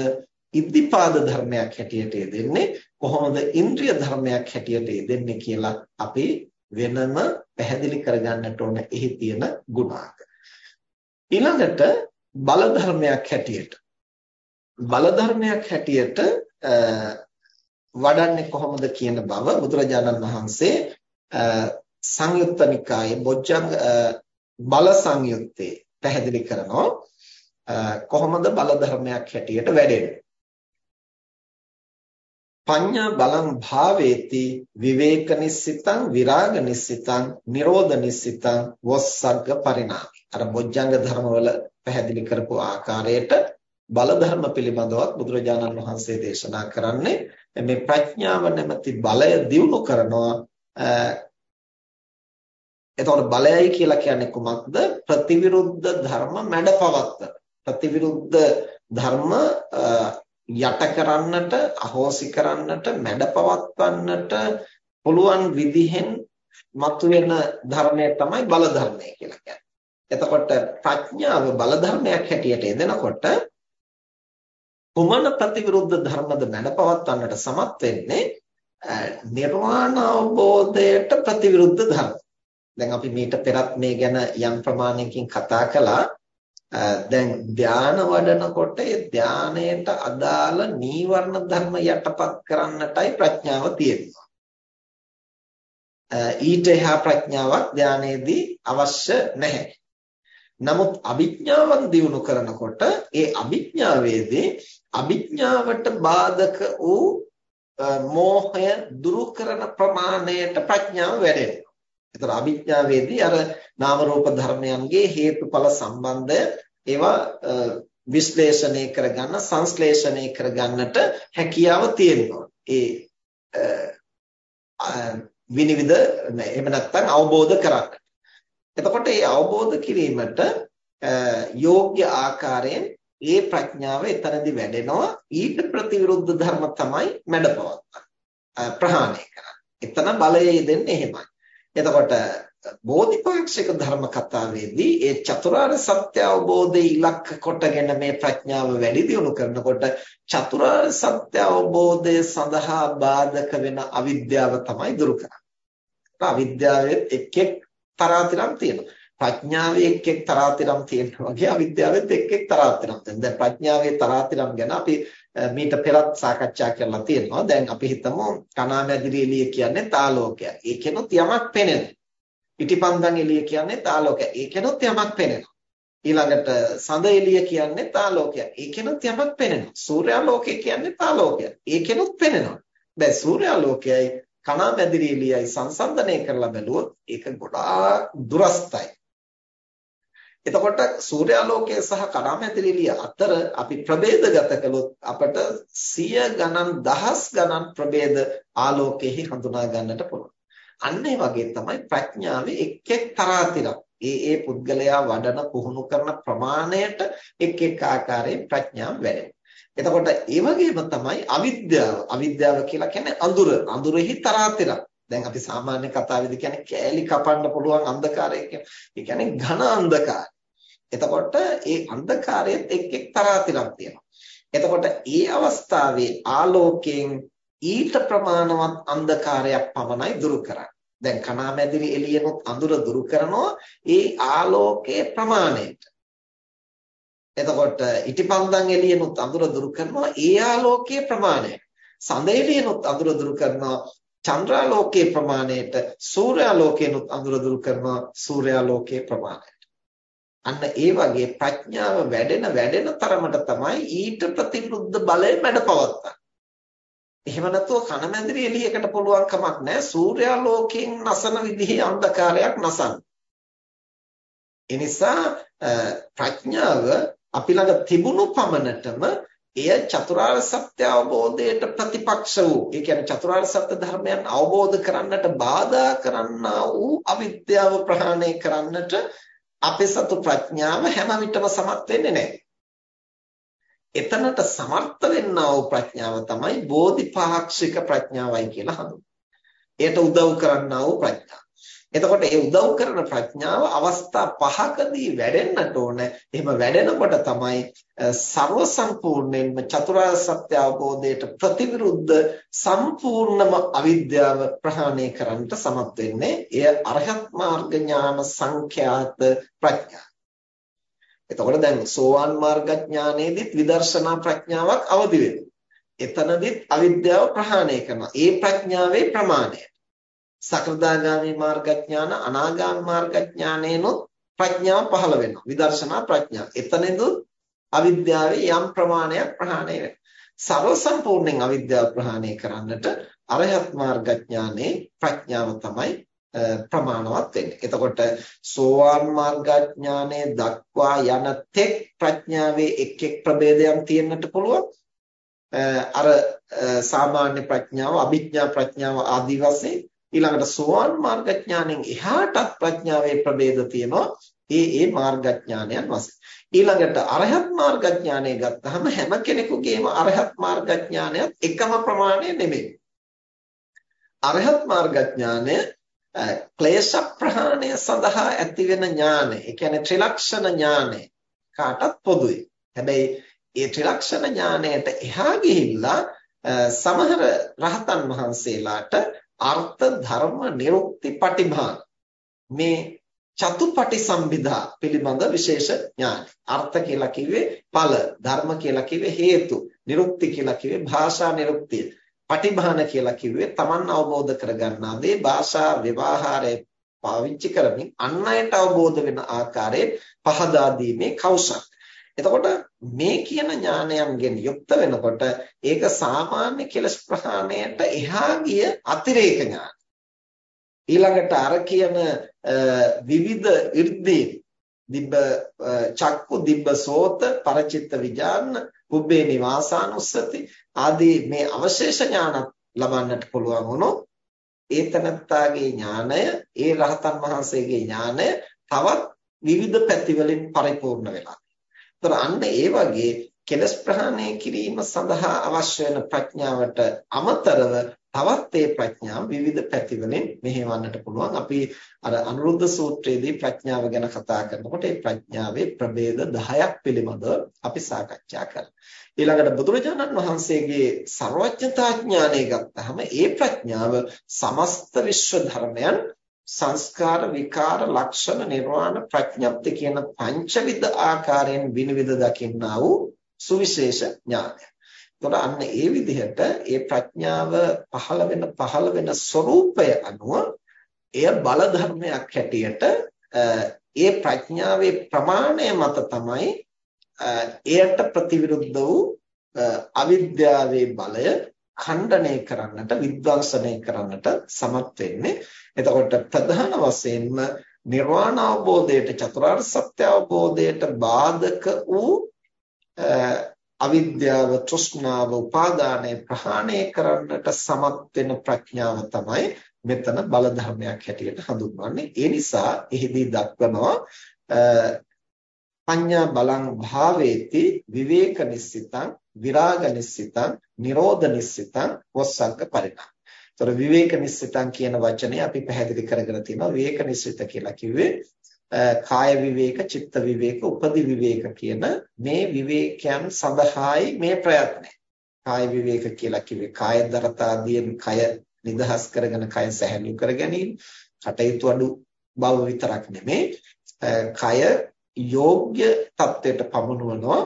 ඉද්ධිපාද ධර්මයක් හැටියට යෙදෙන්නේ කොහොමද ඉන්ද්‍රිය ධර්මයක් හැටියට යෙදෙන්නේ කියලා අපි වෙනම පැහැදිලි කරගන්නට ඕන එහි තියෙන ගුණාංග. ඊළඟට බල ධර්මයක් හැටියට. බල ධර්මයක් හැටියට වඩන්නේ කොහොමද කියන බව බුදුරජාණන් වහන්සේ සංයුත්ත නිකායේ බොජ්ජංග බල සංයුත්තේ පැහැදිලි කරනවා. කොහොමද බල ධර්මයක් හැටියට වැඩෙන්නේ? පඤ්ඤා බලං භාවේති විවේක නිස්සිතං විරාග නිස්සිතං නිරෝධ නිස්සිතං වස්සග්ග පරිණාමි. අර බොජ්ජංග ධර්මවල පැහැදිලි කරපු ආකාරයට බල ධර්ම පිළිබඳවත් බුදුරජාණන් වහන්සේ දේශනා කරන්නේ. මේ ප්‍රඥාව නැමැති බලය දියුණු කරනවා. එතකොට බලයයි කියලා කියන්නේ කුමක්ද? ප්‍රතිවිරුද්ධ ධර්ම මැඩපවත්තන. ප්‍රතිවිරුද්ධ ධර්ම යට කරන්නට අහෝසි කරන්නට මැඩපවත්වන්නට පුළුවන් විදිහෙන් මතුවෙන ධර්මය තමයි බල ධර්මය කියලා කියන්නේ. එතකොට ප්‍රඥාව බල ධර්මයක් හැටියට එදෙනකොට කුමන ප්‍රතිවිරුද්ධ ධර්මද මැඩපවත්වන්නට සමත් වෙන්නේ නිර්වාණ අවබෝධයට ප්‍රතිවිරුද්ධ ධර්ම. දැන් අපි මීට පෙරත් මේ ගැන යම් ප්‍රමාණයකින් කතා කළා. දැන් ධාන වඩනකොට ඒ ධානයට අදාළ නීවරණ ධර්ම යටපත් කරන්නටයි ප්‍රඥාව තියෙනවා. ඊට එහා ප්‍රඥාවක් ධානයේදී අවශ්‍ය නැහැ. නමුත් අභිඥාවන් දියුණු කරනකොට ඒ අභිඥාවේදී අභිඥාවට බාධක වූ මෝහය දුරු කරන ප්‍රමාණයට ප්‍රඥාව වැඩෙනවා. ඒතර අභිඥාවේදී අර නාම රූප ධර්මයන්ගේ හේතුඵල සම්බන්ධය ඒවා විශ්ලේෂණය කරගන්න සංශ්ලේෂණය කරගන්නට හැකියාව තියෙනවා. ඒ විනිවිද එහෙම නැත්නම් අවබෝධ කරගන්න. එතකොට මේ අවබෝධ කිරීමට යෝග්‍ය ආකාරයෙන් ඒ ප්‍රඥාව එතනදි වැඩෙනවා ඊට ප්‍රතිවිරුද්ධ ධර්ම තමයි මැඩපවත්තන ප්‍රහාණය කරන්නේ. එතන බලය දෙන්නේ එහෙමයි. එතකොට බෝධිපාක්ෂික ධර්ම කතාවේදී ඒ චතුරාර්ය සත්‍ය අවබෝධය ඉලක්ක කොටගෙන මේ ප්‍රඥාව වැඩි දියුණු කරනකොට චතුරාර්ය සත්‍ය අවබෝධය සඳහා බාධක වෙන අවිද්‍යාව තමයි දුරු කරන්නේ. අවිද්‍යාවෙත් එක් එක් තරාතිරම් තියෙනවා. ප්‍රඥාවේ එක් එක් තරාතිරම් තියෙනවා වගේ අවිද්‍යාවෙත් එක් එක් තරාතිරම් තියෙනවා. දැන් ප්‍රඥාවේ තරාතිරම් ගැන අපි මීට පෙරත් සාකච්ඡා කරලා තියෙනවා. දැන් අපි හිතමු කණාමැදිරි එළිය කියන්නේ තාලෝකය. ඒකෙනොත් යමක් පෙනෙනවා. පිටිපන්දන් එළිය කියන්නේ තාලෝකය. ඒකෙනොත් යමක් පෙනෙනවා. ඊළඟට සඳ එළිය කියන්නේ තාලෝකය. ඒකෙනොත් යමක් පෙනෙනවා. සූර්යාලෝකය කියන්නේ තාලෝකය. ඒකෙනොත් පෙනෙනවා. දැන් සූර්යාලෝකයයි කණාමැදිරි එළියයි සංසන්දනය කරලා බැලුවොත් ඒක ගොඩාක් දුරස්තයි. එතකොට සූර්යාලෝකය සහ කණාමැදිරිලිය අතර අපි ප්‍රභේදගත කළොත් අපට සිය ගණන් දහස් ගණන් ප්‍රභේද ආලෝකෙහි හඳුනා ගන්නට පුළුවන්. අන්න ඒ වගේ තමයි ප්‍රඥාවේ එක් එක් තරාතිරම් ඒ ඒ පුද්ගලයා වඩන පුහුණු කරන ප්‍රමාණයට එක් එක් ආකාරයෙන් ප්‍රඥාව වැඩෙනවා. එතකොට ඒ වගේම තමයි අවිද්‍යාව. අවිද්‍යාව කියලා කියන්නේ අඳුර. අඳුරෙහි තරාතිරම්. දැන් අපි සාමාන්‍ය කතාවේදී කියන්නේ කෑලි කපන්න පුළුවන් අන්ධකාරය කියන්නේ. ඒ කියන්නේ ඝන අන්ධකාරය. එතකොට ඒ අන්ධකාරයේත් එක් එක් තරාතිරම් තියෙනවා. එතකොට ඒ අවස්ථාවේ ආලෝකයෙන් ඊට ප්‍රමාණවත් අන්ධකාරයක් පමණයි දුරු කරන්නේ. දැන් කණාමැදිරි එළියෙනුත් අඳුර දුරු කරනවා ඒ ආලෝකයේ ප්‍රමාණයට. එතකොට ඉටිපන්දන් එළියෙනුත් අඳුර දුරු කරනවා ඒ ආලෝකයේ ප්‍රමාණයට. සඳ එළියෙනුත් අඳුර දුරු කරනවා චන්ද්‍රාලෝකයේ ප්‍රමාණයට සූර්යාලෝකයෙනුත් අඳුර දුරු කරනවා සූර්යාලෝකයේ ප්‍රමාණයට. අන්න ඒ වගේ ප්‍රඥාව වැඩෙන වැඩෙන තරමට තමයි ඊට ප්‍රතිවිරුද්ධ බලය මැඩපවත්තන්නේ. එහෙම නැතුව කනමැදිරි එළියකට පුළුවන් කමක් නැහැ සූර්යාලෝකයෙන් නසන විදිහේ අන්ධකාරයක් නසන්න. ඒ නිසා ප්‍රඥාව අපි ළඟ තිබුණු පමණටම එය චතුරාර්ය සත්‍ය අවබෝධයට ප්‍රතිපක්ෂ වූ ඒ කියන්නේ චතුරාර්ය සත්‍ය ධර්මයන් අවබෝධ කරන්නට බාධා කරන්නා වූ අවිද්‍යාව ප්‍රහාණය කරන්නට අපේ සතු ප්‍රඥාව හැම විටම සමත් වෙන්නේ නැහැ. එතනට සමර්ථ වෙන්නා වූ ප්‍රඥාව තමයි බෝධිපාක්ෂික ප්‍රඥාවයි කියලා හඳුන්වන්නේ. ඒට උදව් කරන්නා වූ ප්‍රඥාව. එතකොට ඒ උදව් කරන ප්‍රඥාව අවස්ථා පහකදී වැඩෙන්නට ඕන. එහෙම වැඩෙනකොට තමයි ਸਰව සම්පූර්ණයෙන්ම චතුරාර්ය සත්‍ය අවබෝධයට ප්‍රතිවිරුද්ධ සම්පූර්ණම අවිද්‍යාව ප්‍රහාණය කරන්නට සමත් වෙන්නේ. එය අරහත් මාර්ග ඥාන සංඛ්‍යාත ප්‍රඥා. එතකොට දැන් සෝවාන් මාර්ග ඥානයේදීත් විදර්ශනා ප්‍රඥාවක් අවදි වෙනවා. එතනදිත් අවිද්‍යාව ප්‍රහාණය කරනවා. ඒ ප්‍රඥාවේ ප්‍රමාණය. සකෘදාගාමි මාර්ගඥාන අනාගාමි මාර්ගඥානේනොත් ප්‍රඥාව පහළ වෙනවා. විදර්ශනා ප්‍රඥාව. එතනෙදුත් අවිද්‍යාවේ යම් ප්‍රමාණයක් ප්‍රහාණය වෙනවා. ਸਰව සම්පූර්ණයෙන් අවිද්‍යාව ප්‍රහාණය කරන්නට අරහත් මාර්ගඥානේ ප්‍රඥාව තමයි ප්‍රමාණවත් වෙන්නේ. එතකොට සෝවාන් මාර්ගඥානයේ දක්වා යන තෙක් ප්‍රඥාවේ එක් එක් ප්‍රභේදයන් තියෙන්නට පුළුවන්. අර සාමාන්‍ය ප්‍රඥාව, අභිඥා ප්‍රඥාව ආදී වශයෙන් ඊළඟට සෝවාන් මාර්ගඥාණයෙන් එහාටත් ප්‍රඥාවේ ප්‍රභේද තියෙනවා. ඒ ඒ මාර්ගඥානයන් වශයෙන්. ඊළඟට අරහත් මාර්ගඥානය ගත්තහම හැම කෙනෙකුගේම අරහත් මාර්ගඥානයත් එකම ප්‍රමාණය නෙමෙයි. අරහත් මාර්ගඥානය ක්ලේශ ප්‍රහාණය සඳහා ඇතිවෙන ඥානය. ඒ කියන්නේ ත්‍රිලක්ෂණ ඥානය කාටත් පොදුයි. හැබැයි ඒ ත්‍රිලක්ෂණ ඥානයට එහා ගිහිල්ලා සමහර රහතන් වහන්සේලාට අර්ථ ධර්ම නිරුක්ති පටිභාන මේ චතුපටි සම්භිදා පිළිබඳ විශේෂ ඥානයි. අර්ථ කියලා කිව්වේ ඵල, ධර්ම කියලා කිව්වේ හේතු, නිරුක්ති කියලා කිව්වේ භාෂා නිරුක්තිය. පටිභාන කියලා කිව්වේ Taman අවබෝධ කරගන්නා දේ භාෂා ව්‍යවහාරයේ පාවිච්චි කරමින් අන් අයට අවබෝධ වෙන ආකාරයේ පහදා දීමේ කෞශල. එතකොට මේ කියන ඥානයන්ගෙන් යුක්ත වෙනකොට ඒක සාමාන්‍ය කෙලස් ප්‍රහාණයට එහා ගිය අතිරේක ඥාන. ඊළඟට අර කියන විවිධ irdi දිබ්බ චක්කු දිබ්බ සෝත පරචිත්ත විඥාන කුබ්බේ නිවාසානුස්සති ආදී මේ අවශේෂ ඥාන ලබන්නට පුළුවන් වුණොත් ඒ තනත්තාගේ ඥානය ඒ රහතන් වහන්සේගේ ඥානය තවත් විවිධ පැතිවලින් පරිපූර්ණ වෙලා ඒතර අන්න ඒ වගේ කෙලස් ප්‍රහාණය කිරීම සඳහා අවශ්‍ය වෙන ප්‍රඥාවට අමතරව තවත් ඒ ප්‍රඥාව විවිධ පැතිවලින් මෙහෙවන්නට පුළුවන්. අපි අර අනුරුද්ධ සූත්‍රයේදී ප්‍රඥාව ගැන කතා කරනකොට ඒ ප්‍රඥාවේ ප්‍රභේද 10ක් පිළිබඳව අපි සාකච්ඡා කරා. ඊළඟට බුදුරජාණන් වහන්සේගේ ਸਰවඥතා ඥානය ගත්තහම ඒ ප්‍රඥාව සමස්ත විශ්ව ධර්මයන් සංස්කාර විකාර ලක්ෂණ නිර්වාණ ප්‍රඥප්ති කියන පංචවිධ ආකාරයෙන් විනිවිද දකින්නා වූ සුවිශේෂ ඥානය. එතකොට අන්න ඒ විදිහට ඒ ප්‍රඥාව පහළ වෙන පහළ වෙන ස්වરૂපය අනුව එය බල ධර්මයක් හැටියට ඒ ප්‍රඥාවේ ප්‍රමාණය මත තමයි එයට ප්‍රතිවිරුද්ධ වූ අවිද්‍යාවේ බලය ඛණ්ඩණය කරන්නට විද්වංශනය කරන්නට සමත් වෙන්නේ. එතකොට ප්‍රධාන වශයෙන්ම නිර්වාණ අවබෝධයට චතුරාර්ය සත්‍ය අවබෝධයට බාධක වූ අවිද්‍යාව තෘෂ්ණාව උපාදානය ප්‍රහාණය කරන්නට සමත් වෙන ප්‍රඥාව තමයි මෙතන බල ධර්මයක් හැටියට හඳුන්වන්නේ. ඒ නිසා එහිදී දක්වනවා පඤ්ඤා බලං භාවේති විවේක නිස්සිතං විරාග නිස්සිතං නිරෝධ නිස්සිතං වස්සග්ග පරිණාම. ඒතර විවේක නිස්සිතං කියන වචනේ අපි පැහැදිලි කරගෙන තිනවා විවේක නිස්සිත කියලා කිව්වේ කාය විවේක, චිත්ත විවේක, උපදි විවේක කියන මේ විවේකයන් සඳහායි මේ ප්‍රයත්නය. කාය විවේක කියලා කිව්වේ කාය දරතාදීන් කය නිදහස් කරගෙන කය සැහැල්ලු කර ගැනීම, කටයුතු අඩු බව විතරක් නෙමේ කය යෝග්‍ය තත්වයට පමුණුවනවා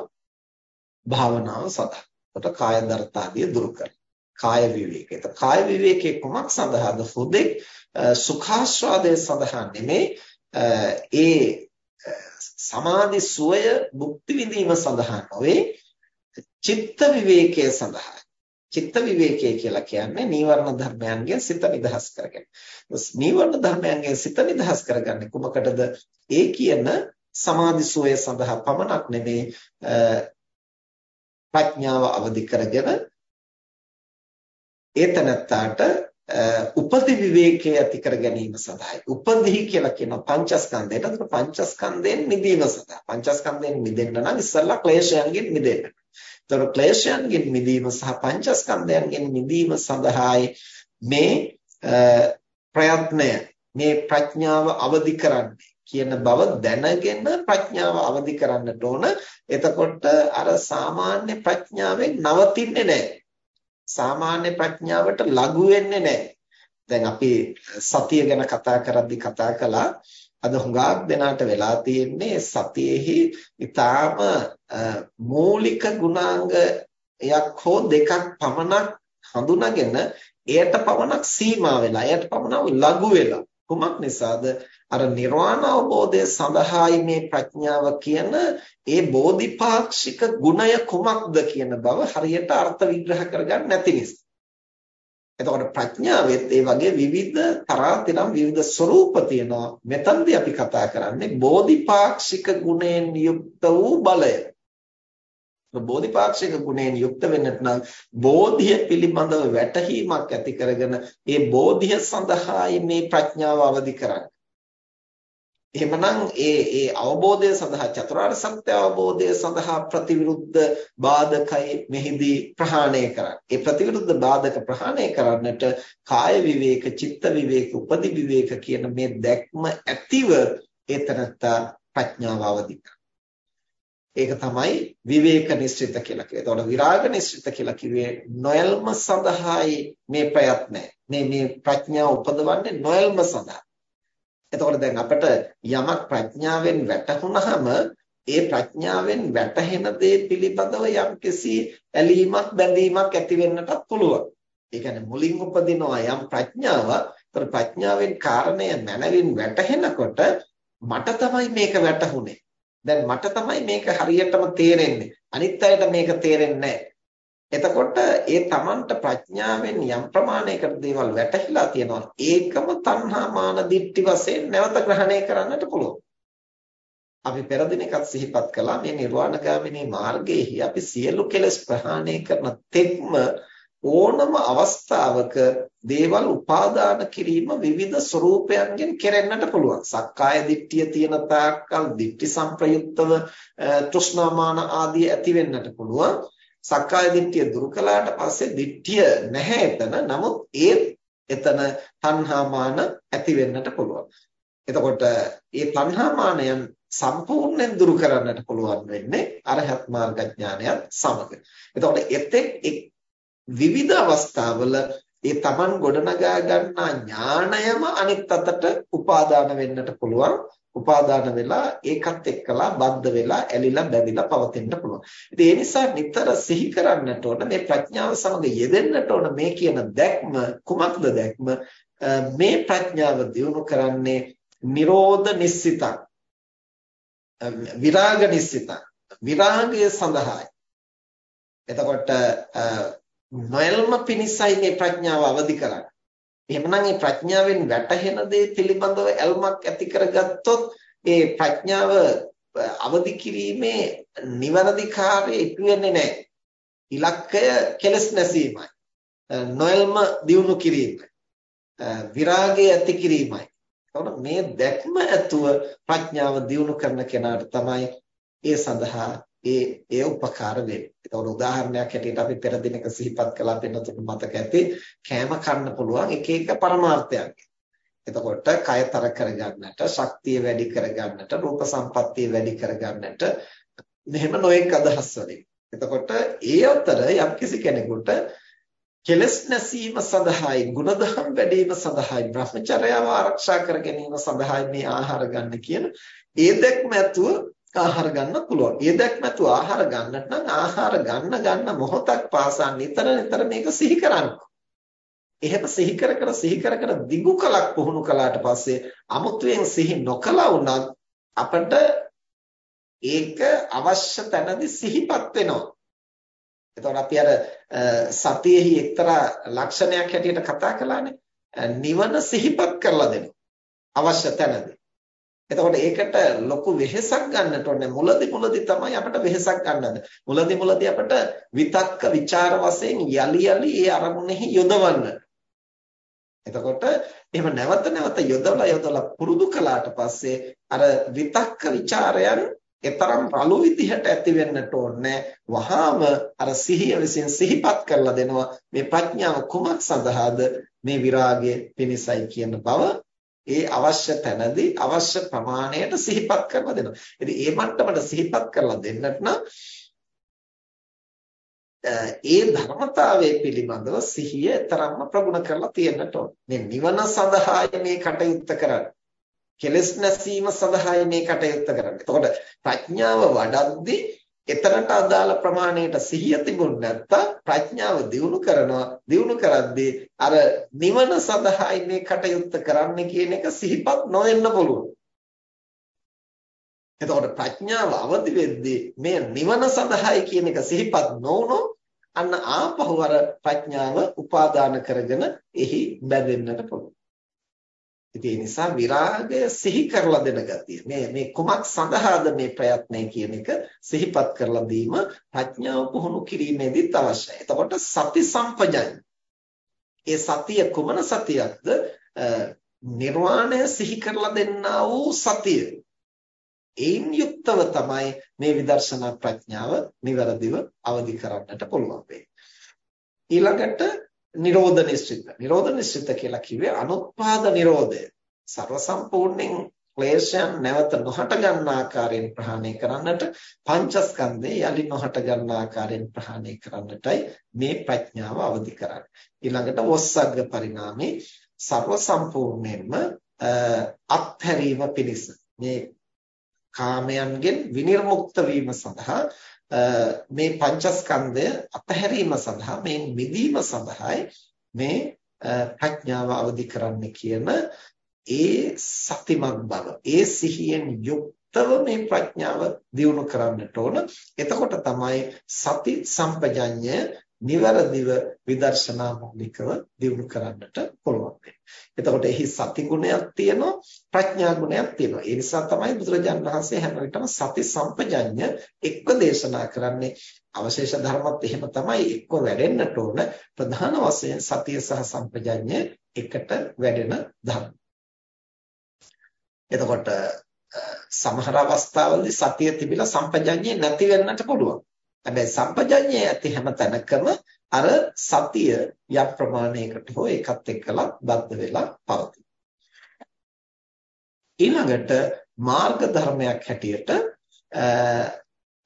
භාවනාව සඳහා. එතකොට කාය දරතාදිය දුරු කරනවා. කාය විවේකය. එතකොට කාය විවේකයේ කුමක් සඳහාද? හුදෙක් සුඛාස්වාදයේ සඳහා නෙමේ ඒ සමාධි සුවය භුක්ති විඳීම සඳහා නොවේ චිත්ත විවේකයේ සඳහා. චිත්ත විවේකය කියලා කියන්නේ නීවරණ ධර්මයන්ගෙන් සිත නිදහස් කරගන්න. නීවරණ ධර්මයන්ගෙන් සිත නිදහස් කරගන්නේ කුමකටද? ඒ කියන සමාධි සුවය සඳහා පමණක් නෙමේ ප්‍රඥාව අවදි කරගෙන ඒ තනත්තාට උපදි විවේකයේ ඇති කර ගැනීම සඳහායි. උපදි කියලා කියන පංචස්කන්ධයට. ඒක පංචස්කන්ධයෙන් මිදීම සඳහා. පංචස්කන්ධයෙන් මිදෙන්න නම් ඉස්සල්ලා ක්ලේශයන්ගෙන් මිදෙන්න. ඒතර ක්ලේශයන්ගෙන් මිදීම සහ පංචස්කන්ධයන්ගෙන් මිදීම සඳහායි මේ ප්‍රයත්නය මේ ප්‍රඥාව අවදි කරන්නේ කියන බව දැනගෙන ප්‍රඥාව අවදි කරන්නට ඕන. එතකොට අර සාමාන්‍ය ප්‍රඥාවෙන් නවතින්නේ නැහැ. සාමාන්‍ය ප්‍රඥාවට ලඝු වෙන්නේ නැහැ. දැන් අපි සතිය ගැන කතා කරද්දී කතා කළා අද හුඟක් දෙනාට වෙලා තියෙන්නේ සතියේහි ඊටාම මූලික ගුණාංගයක් හෝ දෙකක් පමණක් හඳුනාගෙන එයට පමණක් සීමා වෙලා එයට පමණක් ලඝු වෙලා කුමක් නිසාද අර නිර්වාණ අවබෝධය සඳහායි මේ ප්‍රඥාව කියන ඒ බෝධිපාක්ෂික ගුණය කුමක්ද කියන බව හරියට අර්ථ විග්‍රහ කරගන්න නැති නිසා. එතකොට ප්‍රඥාවෙත් ඒ වගේ විවිධ තරාතිරම් විවිධ ස්වરૂප තියෙනවා. මෙතනදී අපි කතා කරන්නේ බෝධිපාක්ෂික ගුණයෙන් යුක්ත වූ බලය. බෝධිපාක්ෂික ගුණයෙන් යුක්ත වෙන්නට නම් බෝධිය පිළිබඳව වැටහීමක් ඇති කරගෙන ඒ බෝධිය සඳහායි මේ ප්‍රඥාව අවදි කරන්නේ. එහෙමනම් ඒ ඒ අවබෝධය සඳහා චතුරාර්ය සත්‍ය අවබෝධය සඳහා ප්‍රතිවිරුද්ධ බාධකයි මෙහිදී ප්‍රහාණය කරන්නේ. ඒ ප්‍රතිවිරුද්ධ බාධක ප්‍රහාණය කරන්නට කාය විවේක, චිත්ත විවේක, උපදි විවේක කියන මේ දැක්ම ඇතිව ඒතරත්තා ප්‍රඥාව අවදි ඒක තමයි විවේක නිශ්චිත කියලා කිව්වේ. එතකොට විරාග නිශ්චිත කියලා කිව්වේ නොයල්ම සඳහායි මේ ප්‍රයත්නය. මේ මේ ප්‍රඥාව උපදවන්නේ නොයල්ම සඳහා. එතකොට දැන් අපිට යමක් ප්‍රඥාවෙන් වැටහුනහම ඒ ප්‍රඥාවෙන් වැටහෙන දේ පිළිබඳව යම්කිසි ඇලීමක් බැඳීමක් ඇති වෙන්නටත් පුළුවන්. ඒ කියන්නේ මුලින් උපදිනවා යම් ප්‍රඥාවක්. ඒතර ප්‍රඥාවෙන් කාරණය මනවින් වැටහෙනකොට මට තමයි මේක වැටහුනේ. දැන් මට තමයි මේක හරියටම තේරෙන්නේ. අනිත් අයට මේක තේරෙන්නේ නැහැ. එතකොට ඒ Tamanට ප්‍රඥාවෙන් යම් ප්‍රමාණයකට දේවල් වැටහිලා තියෙනවා ඒකම තණ්හා මාන දිට්ටි වශයෙන් නැවත ග්‍රහණය කරන්නට පුළුවන්. අපි පෙර දිනකත් සිහිපත් කළා මේ නිර්වාණගාමිනී මාර්ගයේහි අපි සියලු කෙලෙස් ප්‍රහාණය කරන තෙක්ම ඕනම අවස්ථාවක දේවල් උපාදාන කිරීම විවිධ ස්වરૂපයන්ගෙන් කෙරෙන්නට පුළුවන්. සක්කාය දිට්ඨිය තියෙන තාක්කල් දිට්ඨි සංප්‍රයුක්තව තෘෂ්ණාමාන ආදී ඇති වෙන්නට පුළුවන්. සක්කාය දිට්ඨිය දුරු කළාට පස්සේ දිට්ඨිය නැහැ එතන. නමුත් ඒ එතන තණ්හාමාන ඇති වෙන්නට පුළුවන්. එතකොට මේ තණ්හාමානයන් සම්පූර්ණයෙන් දුරු කරන්නට පුළුවන් වෙන්නේ අරහත් මාර්ග ඥානයත් සමග. එතකොට එතෙක් විවිධ අවස්ථාවල ඒ Taman ගොඩනගා ගන්නා ඥාණයම අනිත් අතට උපාදාන වෙන්නට පුළුවන්. උපාදාන වෙලා ඒකත් එක්කලා බද්ධ වෙලා ඇලිලා බැඳිලා පවතින්න පුළුවන්. ඉතින් ඒ නිසා නිතර සිහි කරන්නට ඕන මේ ප්‍රඥාව සමග යෙදෙන්නට ඕන මේ කියන දැක්ම කුමක්ද දැක්ම මේ ප්‍රඥාව දියුණු කරන්නේ නිරෝධ නිස්සිතක් විරාග නිස්සිතක් විරාගය සඳහායි. එතකොට නොයල්ම පිනිසයි මේ ප්‍රඥාව අවදි කරන්නේ. එහෙමනම් මේ ප්‍රඥාවෙන් වැටහෙන දේ පිළිබඳව ඇල්මක් ඇති කරගත්තොත් ඒ ප්‍රඥාව අවදි කිරීමේ නිවැරදි කාර්යය ඉටු වෙන්නේ නැහැ. ඉලක්කය කෙලස් නැසීමයි. නොයල්ම දියුණු කිරීමයි. විරාගය ඇති කිරීමයි. එතකොට මේ දැක්ම ඇතුව ප්‍රඥාව දියුණු කරන කෙනාට තමයි ඒ සඳහා ඒ ඒ උපකාර වෙන්නේ. ඒතකොට උදාහරණයක් හැටියට අපි පෙර දිනක සිහිපත් කළා වෙනතුට මතක ඇති කෑම කන්න පුළුවන් එක එක පරමාර්ථයක්. එතකොට කය තර කරගන්නට, ශක්තිය වැඩි කරගන්නට, රූප සම්පත්තිය වැඩි කරගන්නට මෙහෙම නොඑක් අදහස් වලින්. එතකොට ඒ අතර යම්කිසි කෙනෙකුට කෙලස් නැසීම සඳහායි ගුණධම් වැඩිම සඳහායි භ්‍රමචර්යාව ආරක්ෂා කර ගැනීම සඳහායි මේ ආහාර ගන්න කියන ඒ දැක්ම ඇතුව ආහාර ගන්න පුළුවන්. ඒ දැක්මතු ආහාර ගන්නට නම් ආහාර ගන්න ගන්න මොහොතක් පාසා නිතර නිතර මේක සිහි කරන්න. එහෙම සිහි කර කර සිහි කර කර දිගු කලක් පුහුණු කළාට පස්සේ අමුතුවෙන් සිහි නොකලා වුණත් අපිට ඒක අවශ්‍ය තැනදී සිහිපත් වෙනවා. එතකොට අපි අර සතියෙහි එක්තරා ලක්ෂණයක් හැටියට කතා කළානේ. නිවන සිහිපත් කරලා දෙනවා. අවශ්‍ය තැනදී. එතකොට ඒකට ලොකු වෙහෙසක් ගන්නට ඕනේ. මුලදි මුලදි තමයි අපිට වෙහෙසක් ගන්නද? මුලදි මුලදි අපිට විතක්ක ਵਿਚාර වශයෙන් යලි යලි ඒ අරමුණෙහි යොදවන්න. එතකොට එහෙම නැවත නැවත යොදවලා යොදවලා පුරුදු කළාට පස්සේ අර විතක්ක ਵਿਚාරයන් එතරම් රළු විදිහට ඇති වෙන්නට ඕනේ. වහාම අර සිහිය විසින් සිහිපත් කරලා දෙනවා. මේ ප්‍රඥාව කුමක් සඳහාද? මේ විරාගය පිණිසයි කියන බව ඒ අවශ්‍ය තැනදී අවශ්‍ය ප්‍රමාණයට සිහිපත් කරලා දෙනවා. ඉතින් ඒ මට්ටමට සිහිපත් කරලා දෙන්නට නම් ඒ ධර්මතාවයේ පිළිබඳව සිහිය තරම්ම ප්‍රගුණ කරලා තියෙන්නට ඕන. මේ නිවන සඳහායි මේ කටයුත්ත කරන්නේ. කෙලස් නැසීම සඳහායි මේ කටයුත්ත කරන්නේ. එතකොට ප්‍රඥාව වඩද්දී එතරට අදාළ ප්‍රමාණයට සිහිය තිබුණ නැත්තම් ප්‍රඥාව දියුණු කරනවා දියුණු කරද්දී අර නිවන සඳහායි මේ කටයුත්ත කරන්න කියන එක සිහිපත් නොවෙන්න පුළුවන්. එතකොට ප්‍රඥාව අවදි වෙද්දී මේ නිවන සඳහායි කියන එක සිහිපත් නොවුනොත් අන්න ආපහු අර ප්‍රඥාව උපාදාන කරගෙන එහි බැඳෙන්නට පුළුවන්. ඉතින් ඒ නිසා විරාගය සිහි කරලා දෙන ගතිය. මේ මේ කුමක් සඳහාද මේ ප්‍රයත්නය කියන එක සිහිපත් කරලා දීම ප්‍රඥාව පුහුණු කිරීමේදීත් අවශ්‍යයි. එතකොට සති සම්පජඤ්ඤ. ඒ සතිය කුමන සතියක්ද? නිර්වාණය සිහි කරලා දෙන්නා වූ සතිය. ඒන් යුක්තව තමයි මේ විදර්ශනා ප්‍රඥාව નિවරදිව අවදි කරන්නට පුළුවන් වෙන්නේ. ඊළඟට නිරෝධ නිශ්චිත. නිරෝධ නිශ්චිත කියලා කිව්වේ අනුත්පාද නිරෝධය. ਸਰව සම්පූර්ණයෙන් ක්ලේශයන් නැවත නොහට ගන්න ආකාරයෙන් ප්‍රහාණය කරන්නට පංචස්කන්ධය යලි නොහට ගන්න ආකාරයෙන් ප්‍රහාණය කරන්නටයි මේ ප්‍රඥාව අවදි කරන්නේ. ඊළඟට වස්සග්ග පරිණාමේ ਸਰව සම්පූර්ණයෙන්ම අත්හැරීම පිණිස මේ කාමයන්ගෙන් විනිර්මුක්ත වීම සඳහා මේ පංචස්කන්ධය අතහැරීම සඳහා මේ මිදීම සඳහායි මේ ප්‍රඥාව අවදි කරන්න කියන ඒ සතිමත් බව ඒ සිහියෙන් යුක්තව මේ ප්‍රඥාව දියුණු කරන්නට ඕන. එතකොට තමයි සති සම්පජඤ්ඤය නිවැරදිව විදර්ශනා මූලිකව දියුණු කරන්නට පුළුවන් වෙන්නේ. එතකොට එහි සති ගුණයක් තියෙනවා ප්‍රඥා ගුණයක් තියෙනවා. ඒ නිසා තමයි බුදුරජාණන් වහන්සේ හැම විටම සති සම්පජඤ්ඤ එක්ව දේශනා කරන්නේ. අවශේෂ ධර්මත් එහෙම තමයි එක්ව වැඩෙන්නට ඕන. ප්‍රධාන වශයෙන් සතිය සහ සම්පජඤ්ඤ එකට වැඩෙන ධර්ම. එතකොට සමහර අවස්ථාවලදී සතිය තිබිලා සම්පජඤ්ඤය නැති වෙන්නට පුළුවන්. හැබැයි සම්පජඤ්ඤය ඇති හැම තැනකම අර සතිය යම් ප්‍රමාණයකට හෝ ඒකත් එක්කලා බද්ධ වෙලා පවතී. ඊළඟට මාර්ග ධර්මයක් හැටියට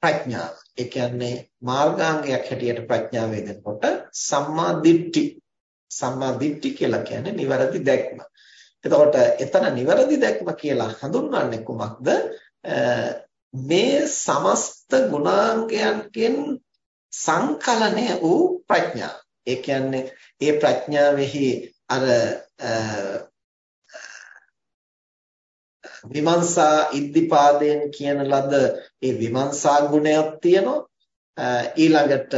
ප්‍රඥාව. ඒ කියන්නේ මාර්ගාංගයක් හැටියට ප්‍රඥාව වේදෙනකොට සම්මා දිට්ඨි. සම්මා දිට්ඨි කියලා කියන්නේ නිවැරදි දැක්ම. එතකොට එතන නිවැරදි දැක්ම කියලා හඳුන්වන්නේ කුමක්ද? මේ සමස්ත ගුණාංගයන්ගෙන් සංකලනය වූ ප්‍රඥාව. ඒ කියන්නේ ඒ ප්‍රඥාවෙහි අර විමර්ශා ඉද්ධිපාදයෙන් කියන ලද ඒ විමර්ශා ගුණයක් තියෙනවා ඊළඟට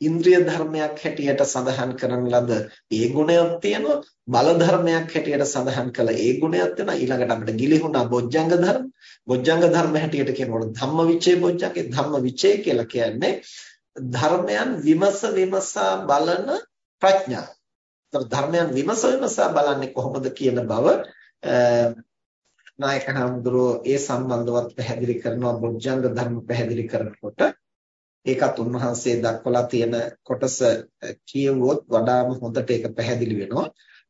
ඉන්ද්‍රිය ධර්මයක් හැටියට සඳහන් කරන ලද ඒ ගුණයක් තියෙනවා බල ධර්මයක් හැටියට සඳහන් කළ ඒ ගුණයක් තියෙනවා. ඊළඟට අපිට ගිලිහුණා බොජ්ජංග ධර්ම. බොජ්ජංග ධර්ම හැටියට කියනකොට ධම්මවිචේ බොජ්ජංගේ. ධම්මවිචේ කියලා කියන්නේ ධර්මයන් විමස විමසා බලන ප්‍රඥා. ධර්මයන් විමස විමසා බලන්නේ කොහොමද කියන බව නායක හඳුරෝ ඒ සම්බන්ධවත් පැහැදිලි කරනවා. බොජ්ජංග ධර්ම පැහැදිලි කරනකොට ඒකත් උන්වහන්සේ දක්වලා තියෙන කොටස කියවුවොත් වඩාම හොඳට ඒක පැහැදිලි වෙනවා.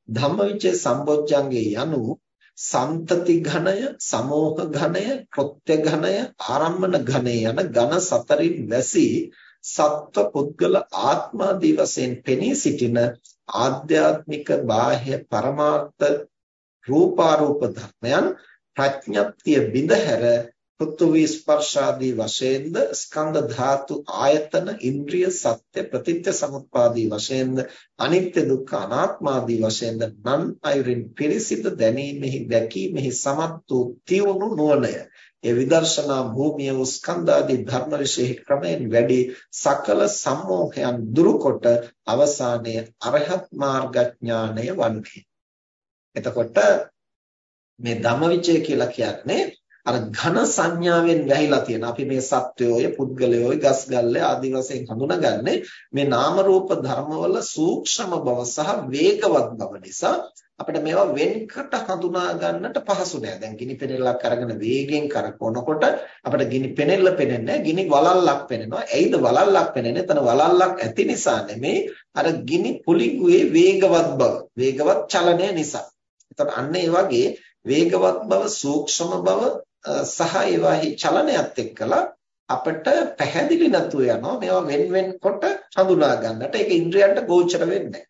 ධම්මවිචේ සම්බොජ්ජංගේ යනු සම්තති ඝණය සමෝහ ඝණය කෘත්‍ය ඝණය ආරම්මන ඝණය යන ඝන සතරින් වැසී සත්ව පුද්ගල ආත්මාදී වශයෙන් පෙනී සිටින ආධ්‍යාත්මික බාහ්‍ය පරමාර්ථ රූපාරූප ධර්මයන් ප්‍රඥප්තිය බිඳහැර පෘථුවි ස්පර්ශාදී වශයෙන්ද ස්කන්ධ ධාතු ආයතන ඉන්ද්‍රිය සත්‍ය ප්‍රතිත්‍ය සමුප්පාදී වශයෙන්ද අනිත්‍ය දුක්ඛ අනාත්මාදී වශයෙන්ද නන් අයුරින් පිරිසිදු දැනීමෙහි දැකීමෙහි සමත් වූ තියුණු නුවණය ඒ විදර්ශනා භූමිය වූ ස්කන්ධාදී ධර්ම විශේෂ ක්‍රමයෙන් වැඩි සකල සම්මෝහයන් දුරුකොට අවසානයේ අරහත් මාර්ගඥානය වන්නේ. එතකොට මේ ධම්මවිචය කියලා කියන්නේ අර ඝන සංඥාවෙන් වැහිලා තියෙන අපි මේ සත්වයෝය පුද්ගලයෝය ගස්ගල්ලේ ආදි වශයෙන් හඳුනාගන්නේ මේ නාම රූප ධර්මවල සූක්ෂම බව සහ වේගවත් බව නිසා අපිට මේවා වෙන්කට හඳුනා ගන්නට පහසු නෑ. දැන් ගිනි පෙනෙල්ලක් අරගෙන වේගෙන් කරකවනකොට අපිට ගිනි පෙනෙල්ල පෙනෙන්නේ ගිනි වලල්ලක් පෙනෙනවා. ඇයිද වලල්ලක් පෙනෙන්නේ? එතන වලල්ලක් ඇති නිසා නෙමේ අර ගිනි පුලිඟුවේ වේගවත් බව, වේගවත් චලනය නිසා. එතකොට අන්න ඒ වගේ වේගවත් බව, සූක්ෂම බව සහ ඒවාහි චලනයත් එක්කලා අපිට පැහැදිලි නැතුව යනවා මේවා වෙන වෙන කොට හඳුනා ගන්නට ඒක ඉන්ද්‍රයන්ට ගෝචර වෙන්නේ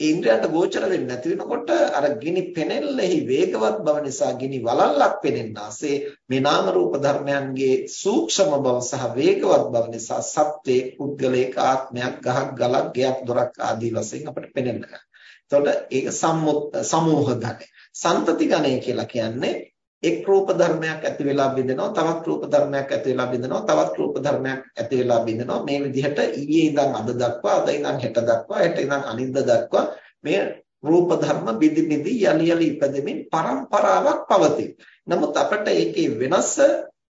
ඒ ඉන්ද්‍රයන්ට ගෝචර වෙන්නේ නැති වෙනකොට අර ගිනි පෙනෙල්ලෙහි වේගවත් බව නිසා ගිනි වලල්ලක් පෙනෙන්නාසේ මේ නාම රූප ධර්මයන්ගේ සූක්ෂම බව සහ වේගවත් බව නිසා සත්වේ පුද්ගලයක ආත්මයක් ගහක් ගලක් ගෙයක් දොරක් ආදී වශයෙන් අපිට පෙනෙන්න ගන්නවා. එතකොට ඒක සමූහ ගණය. සන්තති ගණය කියලා කියන්නේ එක් රූප ධර්මයක් ඇති වෙලා බිඳෙනවා තවත් රූප ධර්මයක් ඇති වෙලා බිඳෙනවා තවත් රූප ධර්මයක් ඇති වෙලා බිඳෙනවා මේ විදිහට ඊයේ ඉඳන් අද දක්වා අද ඉඳන් හෙට දක්වා හෙට ඉඳන් අනිද්දා දක්වා මේ රූප ධර්ම බිඳි බිඳි යලි යලි ඉපදෙමින් පරම්පරාවක් පවතී. නමුත් අපිට ඒකේ වෙනස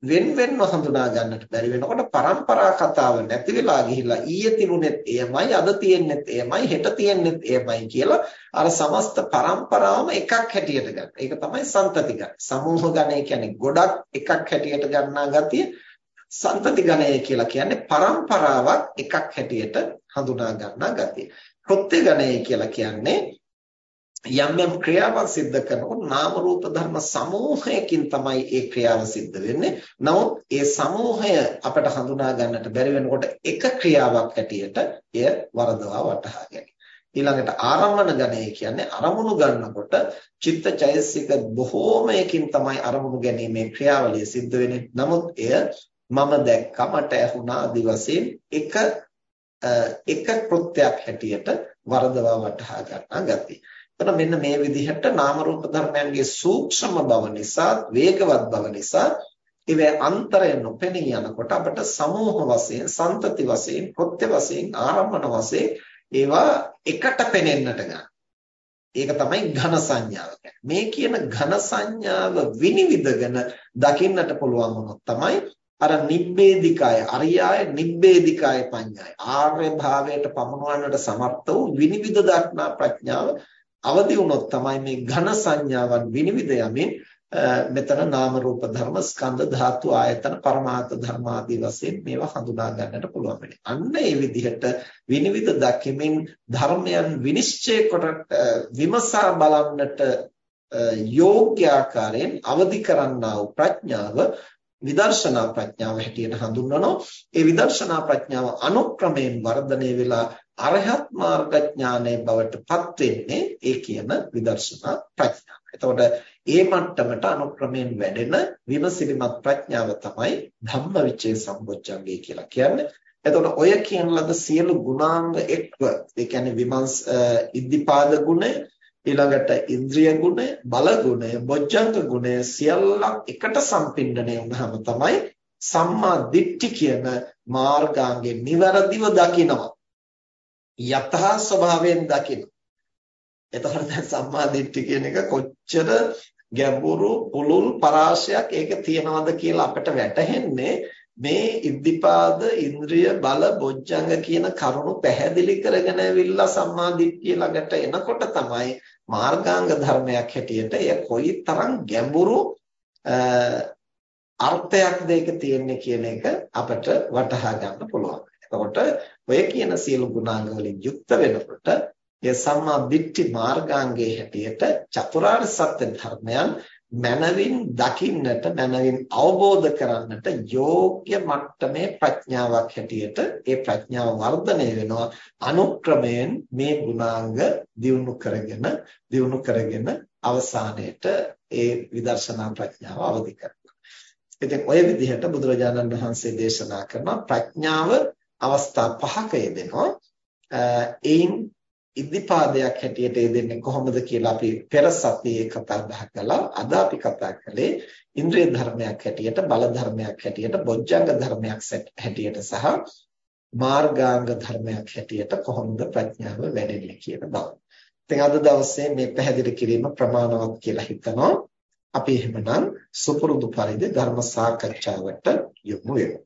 වෙන් වෙන්ව හඳුනා ගන්නට බැරි වෙනකොට પરම්පරා කතාව නැති වෙලා ගිහිල්ලා ඊයේ තිබුණෙත් එයමයි අද තියෙන්නෙත් එයමයි හෙට තියෙන්නෙත් එයමයි කියලා අර සමස්ත પરම්පරාවම එකක් හැටියට ගන්න. ඒක තමයි සම්තති ගණ. සමූහ ගණය කියන්නේ ගොඩක් එකක් හැටියට ගන්නා ගතිය. සම්තති ගණය කියලා කියන්නේ પરම්පරාවක් එකක් හැටියට හඳුනා ගන්නා ගතිය. කෘත්‍ය ගණය කියලා කියන්නේ යම් යම් ක්‍රියාවන් සිද්ධ කරනකොට නාම රූප ධර්ම සමූහයකින් තමයි ඒ ක්‍රියාව සිද්ධ වෙන්නේ. නමුත් ඒ සමූහය අපට හඳුනා ගන්නට බැරි වෙනකොට එක ක්‍රියාවක් හැටියට එය වරදවා වටහා ගැනීම. ඊළඟට ආරම්මන ගණය කියන්නේ අරමුණු ගන්නකොට චිත්තචෛසික බොහෝමයකින් තමයි අරමුණු ගැනීමේ ක්‍රියාවලිය සිද්ධ වෙන්නේ. නමුත් එය මම දැක්කා මට ඇහුණා ආදි වශයෙන් එක එක කෘත්‍යයක් හැටියට වරදවා වටහා ගන්නා ගතිය. එතන මෙන්න මේ විදිහට නාම රූප ධර්මයන්ගේ සූක්ෂම බව නිසා වේගවත් බව නිසා ඉවේ අන්තරය නොපෙනී යනකොට අපට සමූහ වශයෙන් සන්තති වශයෙන් කෘත්‍ය වශයෙන් ආරම්භන වශයෙන් ඒවා එකට පෙනෙන්නට ගන්න. ඒක තමයි ඝන සංඥාව මේ කියන ඝන සංඥාව විනිවිදගෙන දකින්නට පුළුවන් වුණොත් තමයි අර නිබ්බේධිකාය අරියාය නිබ්බේධිකාය පඤ්ඤාය ආර්ය භාවයට පමුණවන්නට සමර්ථ වූ විනිවිද දක්නා ප්‍රඥාව අවදි වුණොත් තමයි මේ ඝන සංඥාවන් විනිවිද යමින් මෙතන නාම රූප ධර්ම ස්කන්ධ ධාතු ආයතන පරමාර්ථ ධර්ම ආදී වශයෙන් මේවා හඳුනා ගන්නට පුළුවන් වෙන්නේ. අන්න ඒ විදිහට විනිවිද දකිමින් ධර්මයන් විනිශ්චය කොට විමසා බලන්නට යෝග්‍ය ආකාරයෙන් අවදි කරන්නා වූ ප්‍රඥාව විදර්ශනා ප්‍රඥාව හැටියට හඳුන්වනවා. ඒ විදර්ශනා ප්‍රඥාව අනුක්‍රමයෙන් වර්ධනය වෙලා අරහත් මාර්ග ඥානයේ බවට පත් වෙන්නේ ඒ කියන විදර්ශනා ප්‍රඥාව. එතකොට ඒ මට්ටමට අනුක්‍රමයෙන් වැඩෙන විමසිලිමත් ප්‍රඥාව තමයි ධම්මවිචේ සම්බොච්චංගේ කියලා කියන්නේ. එතකොට ඔය කියන ලද සියලු ගුණාංග එක්ව ඒ කියන්නේ විමර්ශ ඉද්ධිපාද ගුණය ඊළඟට ඉන්ද්‍රිය ගුණය බල ගුණය බොජ්ජංග ගුණය සියල්ලක් එකට සම්පින්ඩණය වුණාම තමයි සම්මා දිට්ඨි කියන මාර්ගාංගේ નિවරදිව දකිනවා යථා ස්වභාවයෙන් දකින. එතකොට දැන් සම්මා දිට්ඨි කියන එක කොච්චර ගැඹුරු පුළුල් පරාශයක් ඒක තියනවද කියලා අපිට වැටහෙන්නේ මේ ඉද්ධිපාද ඉන්ද්‍රිය බල බොජ්ජංග කියන කරුණු පැහැදිලි කරගෙන ඇවිල්ලා සම්මා දිට්ඨිය ළඟට එනකොට තමයි මාර්ගාංග ධර්මයක් හැටියට එය කොයිතරම් ගැඹුරු අර්ථයක්ද ඒක තියෙන්නේ කියන එක අපිට වටහා ගන්න පුළුවන්. එතකොට ඔය කියන සියලු ගුණාංග වලින් යුක්ත වෙනකොට ඒ සම්මා දිට්ඨි මාර්ගාංගයේ හැටියට චතුරාර්ය සත්‍ය ධර්මයන් මනවින් දකින්නට මනවින් අවබෝධ කරන්නට යෝග්‍ය මට්ටමේ ප්‍රඥාවක් හැටියට ඒ ප්‍රඥාව වර්ධනය වෙනවා අනුක්‍රමයෙන් මේ ගුණාංග දියුණු කරගෙන දියුණු කරගෙන අවසානයේට ඒ විදර්ශනා ප්‍රඥාව අවදි කරනවා. ඉතින් ඔය විදිහට බුදුරජාණන් වහන්සේ දේශනා කරන ප්‍රඥාව අවස්ථා පහක යෙදෙනවා. ඒයින් ඉද්ධිපාදයක් හැටියට යෙදෙන්නේ කොහොමද කියලා අපි පෙර සතියේ කතා බහ කළා. අද අපි කතා කළේ ඉන්ද්‍රිය ධර්මයක් හැටියට, බල ධර්මයක් හැටියට, බොජ්ජංග ධර්මයක් හැටියට සහ මාර්ගාංග ධර්මයක් හැටියට කොහොමද ප්‍රඥාව වැඩෙන්නේ කියන බව. ඉතින් අද දවසේ මේ පැහැදිලි කිරීම ප්‍රමාණවත් කියලා හිතනවා. අපි එහෙමනම් සුපුරුදු පරිදි ධර්ම සාකච්ඡාවට යොමු වෙමු.